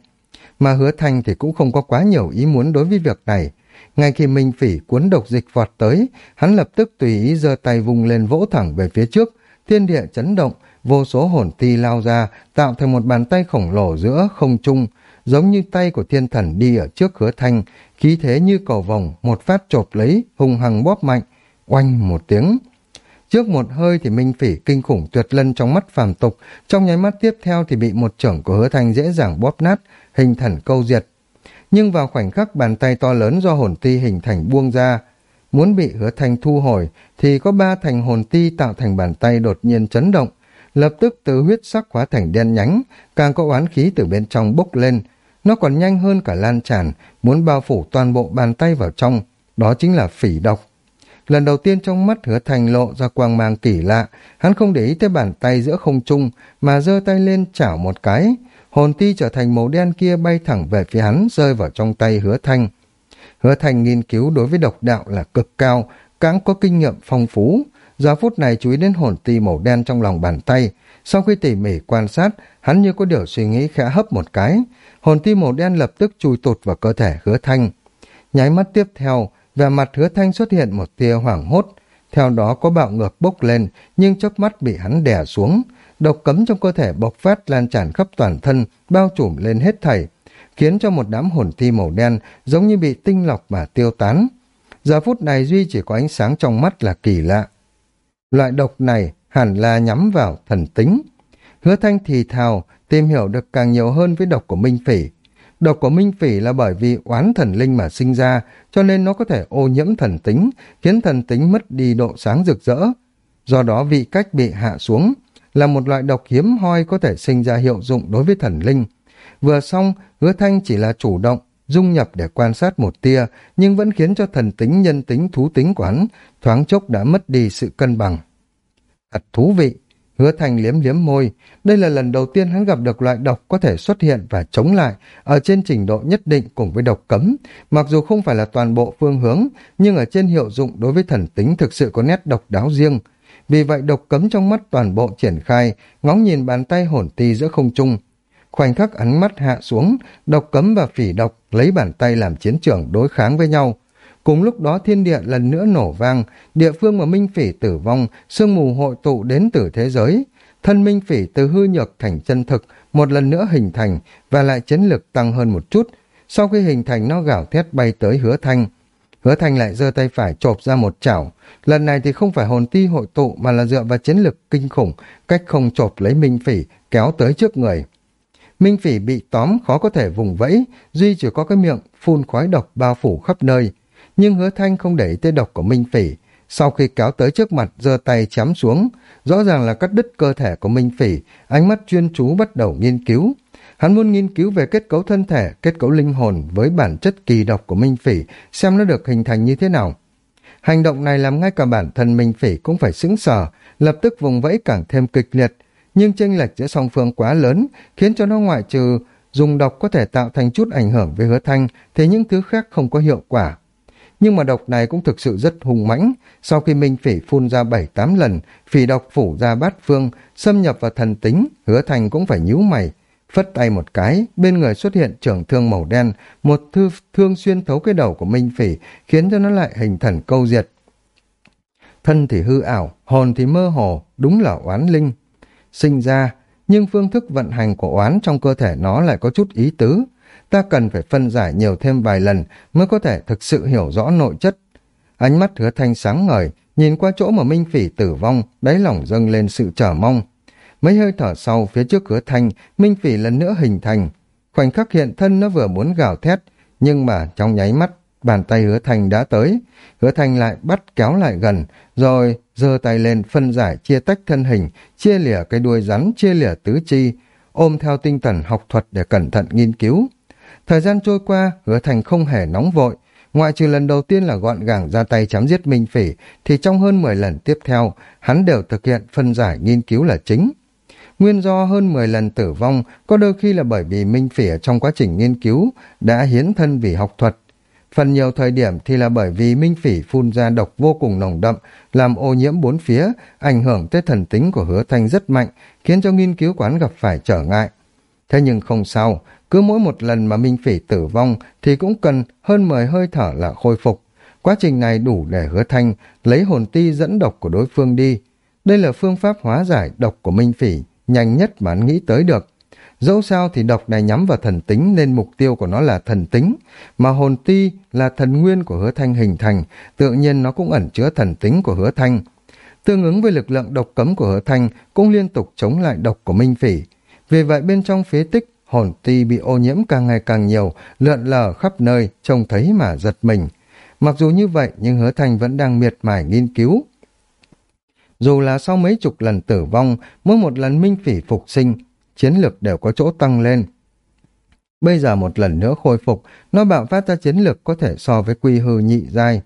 Speaker 1: Mà hứa Thành thì cũng không có quá nhiều ý muốn đối với việc này. Ngay khi Minh Phỉ cuốn độc dịch vọt tới, hắn lập tức tùy ý giơ tay vùng lên vỗ thẳng về phía trước, thiên địa chấn động, vô số hồn ti lao ra, tạo thành một bàn tay khổng lồ giữa không trung, giống như tay của thiên thần đi ở trước hứa thanh, khí thế như cầu vòng, một phát chộp lấy, hung hăng bóp mạnh, oanh một tiếng. Trước một hơi thì Minh Phỉ kinh khủng tuyệt lân trong mắt phàm tục, trong nháy mắt tiếp theo thì bị một trưởng của hứa thanh dễ dàng bóp nát, hình thần câu diệt. Nhưng vào khoảnh khắc bàn tay to lớn do hồn ti hình thành buông ra, muốn bị hứa thanh thu hồi thì có ba thành hồn ti tạo thành bàn tay đột nhiên chấn động, lập tức từ huyết sắc hóa thành đen nhánh, càng có oán khí từ bên trong bốc lên. Nó còn nhanh hơn cả lan tràn, muốn bao phủ toàn bộ bàn tay vào trong, đó chính là phỉ độc. Lần đầu tiên trong mắt hứa thành lộ ra quang mang kỳ lạ, hắn không để ý tới bàn tay giữa không trung, mà giơ tay lên chảo một cái. Hồn ti trở thành màu đen kia bay thẳng về phía hắn, rơi vào trong tay hứa thanh. Hứa Thanh nghiên cứu đối với độc đạo là cực cao, càng có kinh nghiệm phong phú. Giờ phút này chú ý đến hồn ti màu đen trong lòng bàn tay. Sau khi tỉ mỉ quan sát, hắn như có điều suy nghĩ khẽ hấp một cái. Hồn ti màu đen lập tức chui tụt vào cơ thể hứa thanh. Nháy mắt tiếp theo, về mặt hứa thanh xuất hiện một tia hoảng hốt. Theo đó có bạo ngược bốc lên, nhưng chớp mắt bị hắn đè xuống. Độc cấm trong cơ thể bộc phát lan tràn khắp toàn thân, bao trùm lên hết thảy, khiến cho một đám hồn thi màu đen giống như bị tinh lọc mà tiêu tán. Giờ phút này Duy chỉ có ánh sáng trong mắt là kỳ lạ. Loại độc này hẳn là nhắm vào thần tính. Hứa thanh thì thào, tìm hiểu được càng nhiều hơn với độc của Minh Phỉ. Độc của Minh Phỉ là bởi vì oán thần linh mà sinh ra, cho nên nó có thể ô nhiễm thần tính, khiến thần tính mất đi độ sáng rực rỡ. Do đó vị cách bị hạ xuống, là một loại độc hiếm hoi có thể sinh ra hiệu dụng đối với thần linh. Vừa xong, hứa thanh chỉ là chủ động, dung nhập để quan sát một tia, nhưng vẫn khiến cho thần tính nhân tính thú tính của hắn thoáng chốc đã mất đi sự cân bằng. Thật thú vị, hứa thanh liếm liếm môi, đây là lần đầu tiên hắn gặp được loại độc có thể xuất hiện và chống lại ở trên trình độ nhất định cùng với độc cấm, mặc dù không phải là toàn bộ phương hướng, nhưng ở trên hiệu dụng đối với thần tính thực sự có nét độc đáo riêng. Vì vậy độc cấm trong mắt toàn bộ triển khai, ngóng nhìn bàn tay hồn ti giữa không trung, Khoảnh khắc ánh mắt hạ xuống, độc cấm và phỉ độc lấy bàn tay làm chiến trường đối kháng với nhau. Cùng lúc đó thiên địa lần nữa nổ vang, địa phương mà Minh Phỉ tử vong, sương mù hội tụ đến từ thế giới. thân minh phỉ từ hư nhược thành chân thực, một lần nữa hình thành và lại chiến lực tăng hơn một chút. Sau khi hình thành nó gào thét bay tới hứa thanh. Hứa thanh lại giơ tay phải chộp ra một chảo. Lần này thì không phải hồn ti hội tụ mà là dựa vào chiến lực kinh khủng, cách không chộp lấy minh phỉ, kéo tới trước người. Minh phỉ bị tóm khó có thể vùng vẫy, duy chỉ có cái miệng phun khói độc bao phủ khắp nơi. Nhưng hứa thanh không để ý tới độc của Minh phỉ, sau khi kéo tới trước mặt giơ tay chém xuống, rõ ràng là cắt đứt cơ thể của Minh Phỉ, ánh mắt chuyên chú bắt đầu nghiên cứu. Hắn muốn nghiên cứu về kết cấu thân thể, kết cấu linh hồn với bản chất kỳ độc của Minh Phỉ, xem nó được hình thành như thế nào. Hành động này làm ngay cả bản thân Minh Phỉ cũng phải sững sờ, lập tức vùng vẫy càng thêm kịch liệt, nhưng chênh lệch giữa song phương quá lớn, khiến cho nó ngoại trừ dùng độc có thể tạo thành chút ảnh hưởng với hứa thanh, thì những thứ khác không có hiệu quả nhưng mà độc này cũng thực sự rất hùng mãnh. Sau khi Minh Phỉ phun ra bảy tám lần, phỉ độc phủ ra bát phương, xâm nhập vào thần tính, hứa thanh cũng phải nhíu mày. Phất tay một cái, bên người xuất hiện trưởng thương màu đen, một thư thương xuyên thấu cái đầu của Minh Phỉ, khiến cho nó lại hình thần câu diệt. Thân thì hư ảo, hồn thì mơ hồ, đúng là oán linh. Sinh ra, nhưng phương thức vận hành của oán trong cơ thể nó lại có chút ý tứ ta cần phải phân giải nhiều thêm vài lần mới có thể thực sự hiểu rõ nội chất. Ánh mắt hứa thanh sáng ngời, nhìn qua chỗ mà Minh Phỉ tử vong, đáy lòng dâng lên sự chờ mong. Mấy hơi thở sau phía trước cửa thành Minh Phỉ lần nữa hình thành. Khoảnh khắc hiện thân nó vừa muốn gào thét, nhưng mà trong nháy mắt, bàn tay hứa Thành đã tới. Hứa Thành lại bắt kéo lại gần, rồi giơ tay lên phân giải chia tách thân hình, chia lìa cái đuôi rắn, chia lìa tứ chi, ôm theo tinh thần học thuật để cẩn thận nghiên cứu. Thời gian trôi qua, hứa thành không hề nóng vội. Ngoại trừ lần đầu tiên là gọn gàng ra tay chém giết Minh Phỉ, thì trong hơn 10 lần tiếp theo, hắn đều thực hiện phân giải nghiên cứu là chính. Nguyên do hơn 10 lần tử vong có đôi khi là bởi vì Minh Phỉ ở trong quá trình nghiên cứu đã hiến thân vì học thuật. Phần nhiều thời điểm thì là bởi vì Minh Phỉ phun ra độc vô cùng nồng đậm, làm ô nhiễm bốn phía, ảnh hưởng tới thần tính của hứa thanh rất mạnh, khiến cho nghiên cứu quán gặp phải trở ngại. Thế nhưng không sao, cứ mỗi một lần mà Minh Phỉ tử vong thì cũng cần hơn 10 hơi thở là khôi phục. Quá trình này đủ để hứa thanh lấy hồn ti dẫn độc của đối phương đi. Đây là phương pháp hóa giải độc của Minh Phỉ, nhanh nhất mà anh nghĩ tới được. Dẫu sao thì độc này nhắm vào thần tính nên mục tiêu của nó là thần tính, mà hồn ti là thần nguyên của hứa thanh hình thành, tự nhiên nó cũng ẩn chứa thần tính của hứa thanh. Tương ứng với lực lượng độc cấm của hứa thanh cũng liên tục chống lại độc của Minh Phỉ. Vì vậy bên trong phế tích hồn ti bị ô nhiễm càng ngày càng nhiều, lượn lờ khắp nơi, trông thấy mà giật mình. Mặc dù như vậy, nhưng hứa thanh vẫn đang miệt mài nghiên cứu. Dù là sau mấy chục lần tử vong, mỗi một lần minh phỉ phục sinh, chiến lược đều có chỗ tăng lên. Bây giờ một lần nữa khôi phục, nó bạo phát ra chiến lược có thể so với quy hư nhị giai.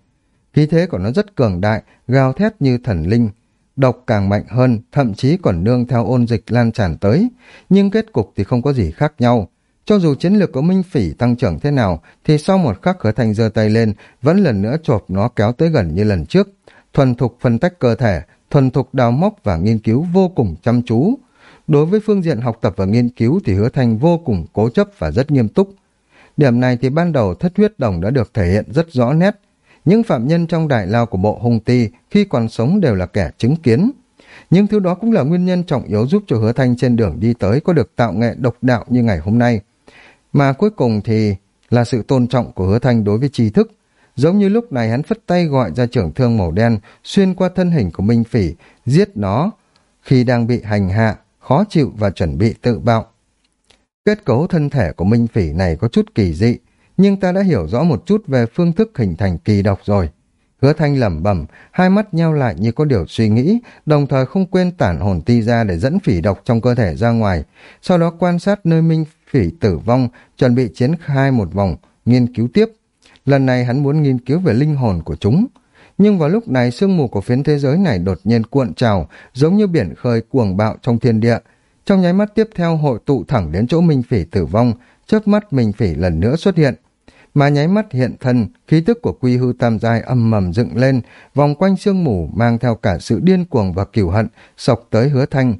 Speaker 1: Khí thế của nó rất cường đại, gào thét như thần linh, độc càng mạnh hơn, thậm chí còn nương theo ôn dịch lan tràn tới, nhưng kết cục thì không có gì khác nhau. Cho dù chiến lược của Minh Phỉ tăng trưởng thế nào, thì sau một khắc hứa thành giơ tay lên, vẫn lần nữa chộp nó kéo tới gần như lần trước. Thuần thục phân tách cơ thể, thuần thục đào móc và nghiên cứu vô cùng chăm chú. Đối với phương diện học tập và nghiên cứu thì hứa Thanh vô cùng cố chấp và rất nghiêm túc. Điểm này thì ban đầu thất huyết đồng đã được thể hiện rất rõ nét, những phạm nhân trong đại lao của bộ hung ti khi còn sống đều là kẻ chứng kiến. Nhưng thứ đó cũng là nguyên nhân trọng yếu giúp cho hứa thanh trên đường đi tới có được tạo nghệ độc đạo như ngày hôm nay. Mà cuối cùng thì là sự tôn trọng của hứa thanh đối với tri thức. Giống như lúc này hắn phất tay gọi ra trưởng thương màu đen xuyên qua thân hình của Minh Phỉ, giết nó khi đang bị hành hạ, khó chịu và chuẩn bị tự bạo. Kết cấu thân thể của Minh Phỉ này có chút kỳ dị, nhưng ta đã hiểu rõ một chút về phương thức hình thành kỳ độc rồi. Hứa thanh lẩm bẩm, hai mắt nheo lại như có điều suy nghĩ, đồng thời không quên tản hồn ti ra để dẫn phỉ độc trong cơ thể ra ngoài, sau đó quan sát nơi minh phỉ tử vong, chuẩn bị chiến khai một vòng, nghiên cứu tiếp. Lần này hắn muốn nghiên cứu về linh hồn của chúng. Nhưng vào lúc này sương mù của phiến thế giới này đột nhiên cuộn trào, giống như biển khơi cuồng bạo trong thiên địa. Trong nháy mắt tiếp theo hội tụ thẳng đến chỗ minh phỉ tử vong, chớp mắt minh phỉ lần nữa xuất hiện mà nháy mắt hiện thân, khí tức của quy hư tam giai âm mầm dựng lên, vòng quanh sương mù mang theo cả sự điên cuồng và cửu hận, sọc tới hứa thanh.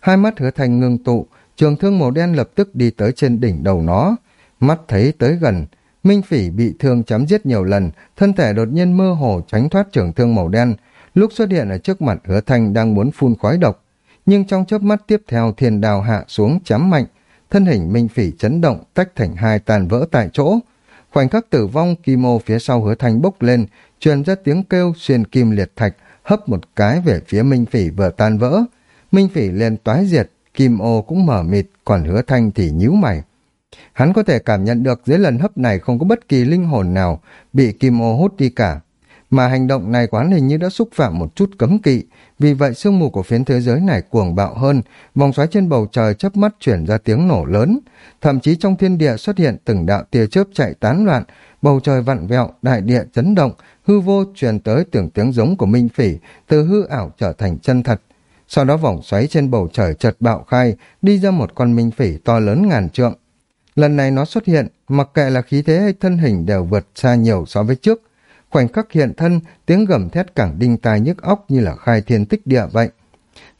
Speaker 1: Hai mắt hứa thanh ngưng tụ, trường thương màu đen lập tức đi tới trên đỉnh đầu nó, mắt thấy tới gần. Minh phỉ bị thương chấm giết nhiều lần, thân thể đột nhiên mơ hồ tránh thoát trường thương màu đen, lúc xuất hiện ở trước mặt hứa thanh đang muốn phun khói độc. nhưng trong chớp mắt tiếp theo thiên đào hạ xuống chém mạnh, thân hình minh phỉ chấn động tách thành hai tàn vỡ tại chỗ. Khoảnh khắc tử vong, kim ô phía sau hứa thanh bốc lên, truyền ra tiếng kêu xuyên kim liệt thạch, hấp một cái về phía minh phỉ vừa tan vỡ. Minh phỉ lên toái diệt, kim ô cũng mở mịt, còn hứa thanh thì nhíu mày. Hắn có thể cảm nhận được dưới lần hấp này không có bất kỳ linh hồn nào bị kim ô hút đi cả. Mà hành động này quán hình như đã xúc phạm một chút cấm kỵ, vì vậy sương mù của phiến thế giới này cuồng bạo hơn, vòng xoáy trên bầu trời chớp mắt chuyển ra tiếng nổ lớn. Thậm chí trong thiên địa xuất hiện từng đạo tia chớp chạy tán loạn, bầu trời vặn vẹo, đại địa chấn động, hư vô truyền tới tưởng tiếng giống của minh phỉ, từ hư ảo trở thành chân thật. Sau đó vòng xoáy trên bầu trời chợt bạo khai, đi ra một con minh phỉ to lớn ngàn trượng. Lần này nó xuất hiện, mặc kệ là khí thế hay thân hình đều vượt xa nhiều so với trước. Khoảnh khắc hiện thân, tiếng gầm thét cảng đinh tai nhức óc như là khai thiên tích địa vậy.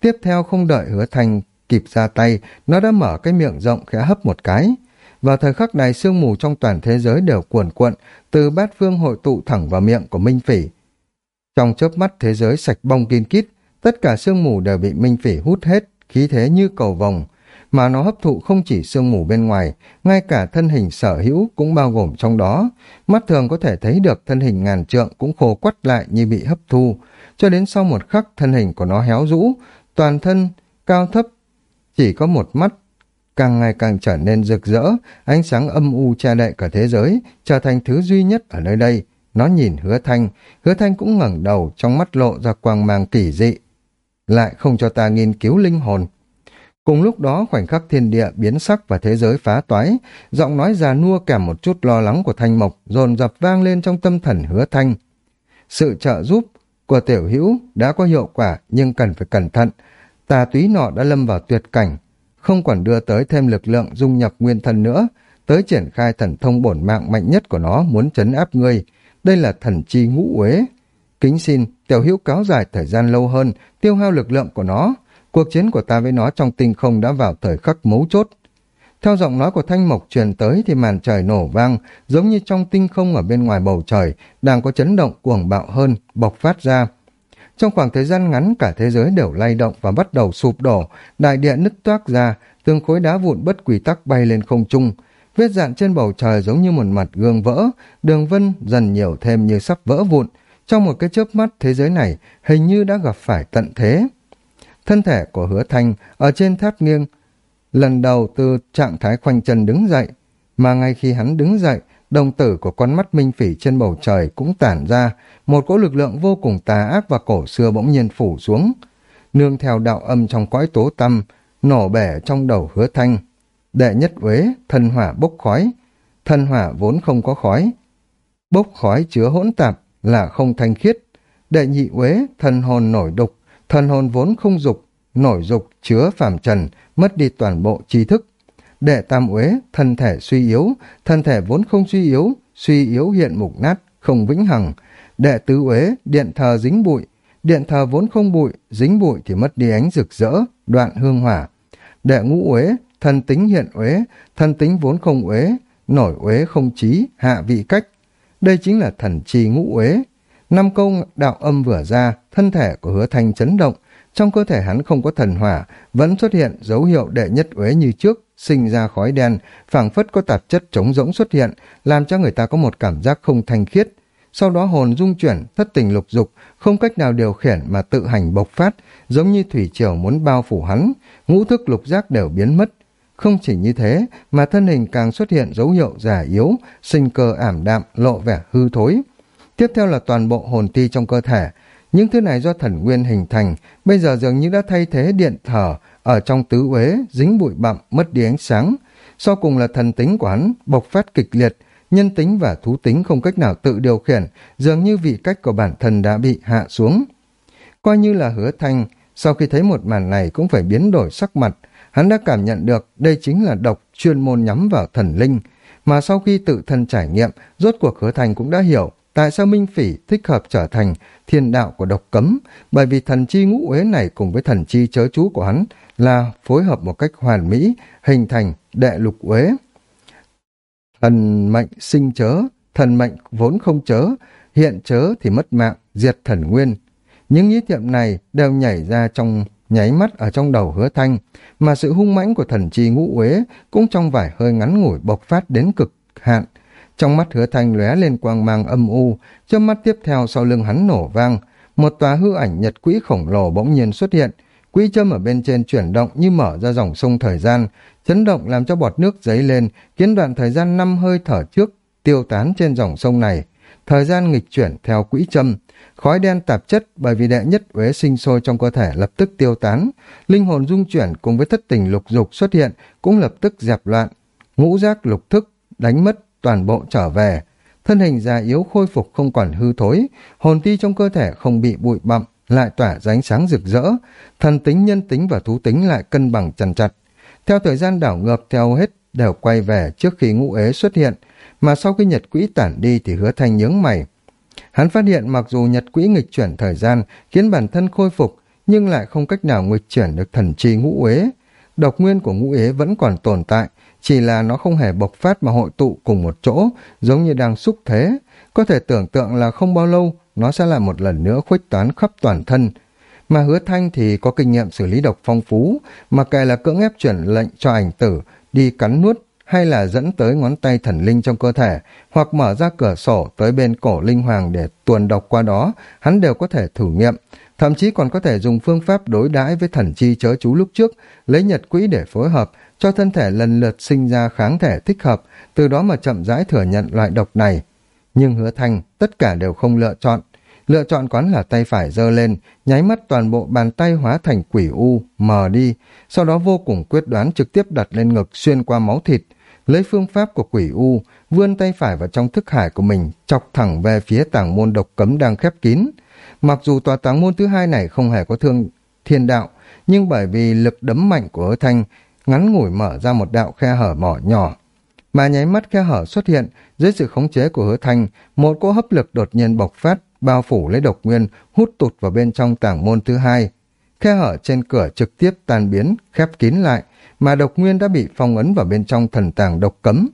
Speaker 1: Tiếp theo không đợi hứa thành kịp ra tay, nó đã mở cái miệng rộng khẽ hấp một cái. Vào thời khắc này sương mù trong toàn thế giới đều cuồn cuộn, từ bát phương hội tụ thẳng vào miệng của Minh Phỉ. Trong chớp mắt thế giới sạch bong kín kít, tất cả sương mù đều bị Minh Phỉ hút hết, khí thế như cầu vòng, mà nó hấp thụ không chỉ sương mù bên ngoài, ngay cả thân hình sở hữu cũng bao gồm trong đó. Mắt thường có thể thấy được thân hình ngàn trượng cũng khô quắt lại như bị hấp thu, cho đến sau một khắc thân hình của nó héo rũ, toàn thân cao thấp, chỉ có một mắt càng ngày càng trở nên rực rỡ, ánh sáng âm u che đậy cả thế giới, trở thành thứ duy nhất ở nơi đây. Nó nhìn hứa thanh, hứa thanh cũng ngẩng đầu, trong mắt lộ ra quang mang kỳ dị. Lại không cho ta nghiên cứu linh hồn. Cùng lúc đó khoảnh khắc thiên địa biến sắc và thế giới phá toái, giọng nói già nua kèm một chút lo lắng của thanh mộc dồn dập vang lên trong tâm thần hứa thanh. Sự trợ giúp của tiểu hữu đã có hiệu quả nhưng cần phải cẩn thận. Tà túy nọ đã lâm vào tuyệt cảnh, không còn đưa tới thêm lực lượng dung nhập nguyên thần nữa, tới triển khai thần thông bổn mạng mạnh nhất của nó muốn chấn áp ngươi. Đây là thần chi ngũ uế. Kính xin, tiểu hữu cáo dài thời gian lâu hơn, tiêu hao lực lượng của nó. Cuộc chiến của ta với nó trong tinh không đã vào thời khắc mấu chốt. Theo giọng nói của Thanh Mộc truyền tới thì màn trời nổ vang, giống như trong tinh không ở bên ngoài bầu trời, đang có chấn động cuồng bạo hơn, bộc phát ra. Trong khoảng thời gian ngắn cả thế giới đều lay động và bắt đầu sụp đổ, đại địa nứt toác ra, từng khối đá vụn bất quy tắc bay lên không trung. Vết dạn trên bầu trời giống như một mặt gương vỡ, đường vân dần nhiều thêm như sắp vỡ vụn. Trong một cái chớp mắt thế giới này hình như đã gặp phải tận thế. Thân thể của hứa thanh ở trên tháp nghiêng, lần đầu từ trạng thái khoanh chân đứng dậy, mà ngay khi hắn đứng dậy, đồng tử của con mắt minh phỉ trên bầu trời cũng tản ra, một cỗ lực lượng vô cùng tà ác và cổ xưa bỗng nhiên phủ xuống. Nương theo đạo âm trong cõi tố tâm, nổ bể trong đầu hứa thanh. Đệ nhất uế, thân hỏa bốc khói. Thân hỏa vốn không có khói. Bốc khói chứa hỗn tạp là không thanh khiết. Đệ nhị uế, thân hồn nổi đục. Thần hồn vốn không dục, nổi dục chứa phàm trần, mất đi toàn bộ tri thức. Đệ tam uế, thân thể suy yếu, thân thể vốn không suy yếu, suy yếu hiện mục nát, không vĩnh hằng. Đệ tứ uế, điện thờ dính bụi, điện thờ vốn không bụi, dính bụi thì mất đi ánh rực rỡ, đoạn hương hỏa. Đệ ngũ uế, thân tính hiện uế, thân tính vốn không uế, nổi uế không trí, hạ vị cách. Đây chính là thần trì ngũ uế. Năm câu đạo âm vừa ra, thân thể của hứa thanh chấn động, trong cơ thể hắn không có thần hỏa, vẫn xuất hiện dấu hiệu đệ nhất uế như trước, sinh ra khói đen, phảng phất có tạp chất trống rỗng xuất hiện, làm cho người ta có một cảm giác không thanh khiết. Sau đó hồn dung chuyển, thất tình lục dục, không cách nào điều khiển mà tự hành bộc phát, giống như thủy triều muốn bao phủ hắn, ngũ thức lục giác đều biến mất. Không chỉ như thế, mà thân hình càng xuất hiện dấu hiệu già yếu, sinh cơ ảm đạm, lộ vẻ hư thối. Tiếp theo là toàn bộ hồn ti trong cơ thể. Những thứ này do thần nguyên hình thành, bây giờ dường như đã thay thế điện thở, ở trong tứ uế, dính bụi bặm, mất đi ánh sáng. Sau cùng là thần tính của hắn, bộc phát kịch liệt, nhân tính và thú tính không cách nào tự điều khiển, dường như vị cách của bản thân đã bị hạ xuống. Coi như là hứa thanh, sau khi thấy một màn này cũng phải biến đổi sắc mặt, hắn đã cảm nhận được đây chính là độc chuyên môn nhắm vào thần linh, mà sau khi tự thân trải nghiệm, rốt cuộc hứa thanh cũng đã hiểu Tại sao Minh Phỉ thích hợp trở thành thiên đạo của độc cấm? Bởi vì thần chi ngũ uế này cùng với thần chi chớ chú của hắn là phối hợp một cách hoàn mỹ, hình thành đệ lục uế. Thần mệnh sinh chớ, thần mệnh vốn không chớ, hiện chớ thì mất mạng, diệt thần nguyên. Những ý niệm này đều nhảy ra trong nháy mắt ở trong đầu hứa thanh, mà sự hung mãnh của thần chi ngũ uế cũng trong vài hơi ngắn ngủi bộc phát đến cực hạn. Trong mắt hứa thanh lóe lên quang mang âm u, chớp mắt tiếp theo sau lưng hắn nổ vang, một tòa hư ảnh nhật quỹ khổng lồ bỗng nhiên xuất hiện, quỹ châm ở bên trên chuyển động như mở ra dòng sông thời gian, chấn động làm cho bọt nước dấy lên, khiến đoạn thời gian năm hơi thở trước tiêu tán trên dòng sông này. Thời gian nghịch chuyển theo quỹ châm, khói đen tạp chất bởi vì đệ nhất uế sinh sôi trong cơ thể lập tức tiêu tán, linh hồn dung chuyển cùng với thất tình lục dục xuất hiện cũng lập tức dẹp loạn, ngũ giác lục thức đánh mất toàn bộ trở về, thân hình già yếu khôi phục không còn hư thối, hồn ti trong cơ thể không bị bụi bặm, lại tỏa ra ánh sáng rực rỡ, thần tính nhân tính và thú tính lại cân bằng chằn chặt. Theo thời gian đảo ngược theo hết đều quay về trước khi ngũ ế xuất hiện, mà sau khi nhật quỹ tản đi thì hứa thanh nhướng mày. Hắn phát hiện mặc dù nhật quỹ nghịch chuyển thời gian khiến bản thân khôi phục, nhưng lại không cách nào nghịch chuyển được thần chi ngũ ế. Độc nguyên của ngũ ế vẫn còn tồn tại, chỉ là nó không hề bộc phát mà hội tụ cùng một chỗ, giống như đang xúc thế. Có thể tưởng tượng là không bao lâu, nó sẽ là một lần nữa khuếch toán khắp toàn thân. Mà hứa thanh thì có kinh nghiệm xử lý độc phong phú, mà kể là cưỡng ép chuyển lệnh cho ảnh tử, đi cắn nuốt hay là dẫn tới ngón tay thần linh trong cơ thể, hoặc mở ra cửa sổ tới bên cổ linh hoàng để tuồn độc qua đó, hắn đều có thể thử nghiệm. Thậm chí còn có thể dùng phương pháp đối đãi với thần chi chớ chú lúc trước, lấy nhật quỹ để phối hợp, cho thân thể lần lượt sinh ra kháng thể thích hợp, từ đó mà chậm rãi thừa nhận loại độc này. Nhưng hứa thanh, tất cả đều không lựa chọn. Lựa chọn quán là tay phải giơ lên, nháy mắt toàn bộ bàn tay hóa thành quỷ u, mờ đi, sau đó vô cùng quyết đoán trực tiếp đặt lên ngực xuyên qua máu thịt, lấy phương pháp của quỷ u, vươn tay phải vào trong thức hải của mình, chọc thẳng về phía tảng môn độc cấm đang khép kín. Mặc dù tòa tàng môn thứ hai này không hề có thương thiên đạo, nhưng bởi vì lực đấm mạnh của hứa thanh ngắn ngủi mở ra một đạo khe hở mỏ nhỏ. Mà nháy mắt khe hở xuất hiện, dưới sự khống chế của hứa thanh, một cỗ hấp lực đột nhiên bộc phát, bao phủ lấy độc nguyên, hút tụt vào bên trong tảng môn thứ hai. Khe hở trên cửa trực tiếp tan biến, khép kín lại, mà độc nguyên đã bị phong ấn vào bên trong thần tàng độc cấm.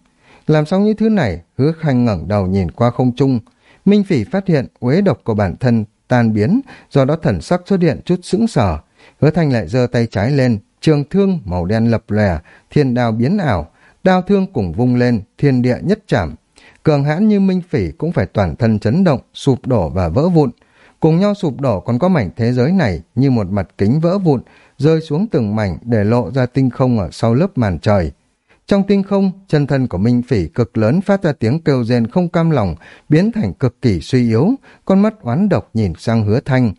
Speaker 1: Làm xong những thứ này, hứa khanh ngẩng đầu nhìn qua không trung. Minh phỉ phát hiện uế độc của bản thân tan biến, do đó thần sắc xuất hiện chút sững sờ. Hứa thanh lại giơ tay trái lên, trường thương màu đen lập lòe, thiên đao biến ảo, đao thương cùng vung lên, thiên địa nhất chạm. Cường hãn như minh phỉ cũng phải toàn thân chấn động, sụp đổ và vỡ vụn. Cùng nhau sụp đổ còn có mảnh thế giới này như một mặt kính vỡ vụn, rơi xuống từng mảnh để lộ ra tinh không ở sau lớp màn trời. Trong tinh không, chân thân của Minh Phỉ cực lớn phát ra tiếng kêu rên không cam lòng, biến thành cực kỳ suy yếu, con mắt oán độc nhìn sang hứa thanh.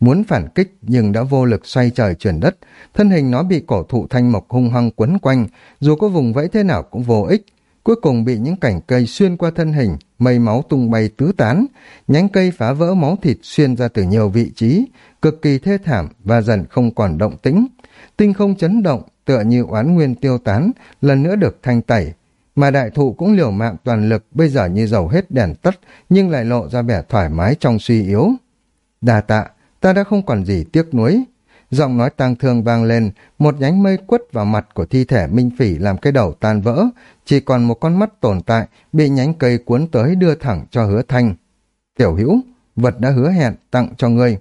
Speaker 1: Muốn phản kích nhưng đã vô lực xoay trời chuyển đất, thân hình nó bị cổ thụ thanh mộc hung hăng quấn quanh, dù có vùng vẫy thế nào cũng vô ích. Cuối cùng bị những cảnh cây xuyên qua thân hình, mây máu tung bay tứ tán, nhánh cây phá vỡ máu thịt xuyên ra từ nhiều vị trí, cực kỳ thê thảm và dần không còn động tĩnh. Tinh không chấn động, tựa như oán nguyên tiêu tán, lần nữa được thanh tẩy. Mà đại thụ cũng liều mạng toàn lực, bây giờ như dầu hết đèn tắt, nhưng lại lộ ra vẻ thoải mái trong suy yếu. Đà tạ, ta đã không còn gì tiếc nuối. Giọng nói tang thương vang lên, một nhánh mây quất vào mặt của thi thể minh phỉ làm cái đầu tan vỡ, chỉ còn một con mắt tồn tại, bị nhánh cây cuốn tới đưa thẳng cho hứa thanh. Tiểu hữu, vật đã hứa hẹn tặng cho ngươi.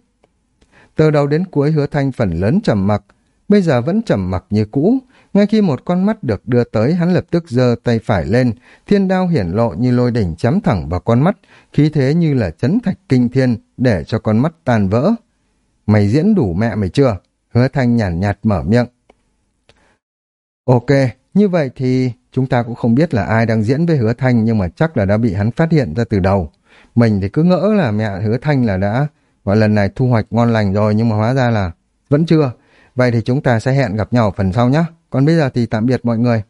Speaker 1: Từ đầu đến cuối hứa thanh phần lớn trầm mặc, bây giờ vẫn trầm mặc như cũ. Ngay khi một con mắt được đưa tới, hắn lập tức giơ tay phải lên, thiên đao hiển lộ như lôi đỉnh chém thẳng vào con mắt, khí thế như là chấn thạch kinh thiên, để cho con mắt tan vỡ. Mày diễn đủ mẹ mày chưa? Hứa thanh nhàn nhạt, nhạt mở miệng. Ok, như vậy thì chúng ta cũng không biết là ai đang diễn với hứa thanh nhưng mà chắc là đã bị hắn phát hiện ra từ đầu. Mình thì cứ ngỡ là mẹ hứa thanh là đã gọi lần này thu hoạch ngon lành rồi nhưng mà hóa ra là vẫn chưa. Vậy thì chúng ta sẽ hẹn gặp nhau ở phần sau nhé. Còn bây giờ thì tạm biệt mọi người.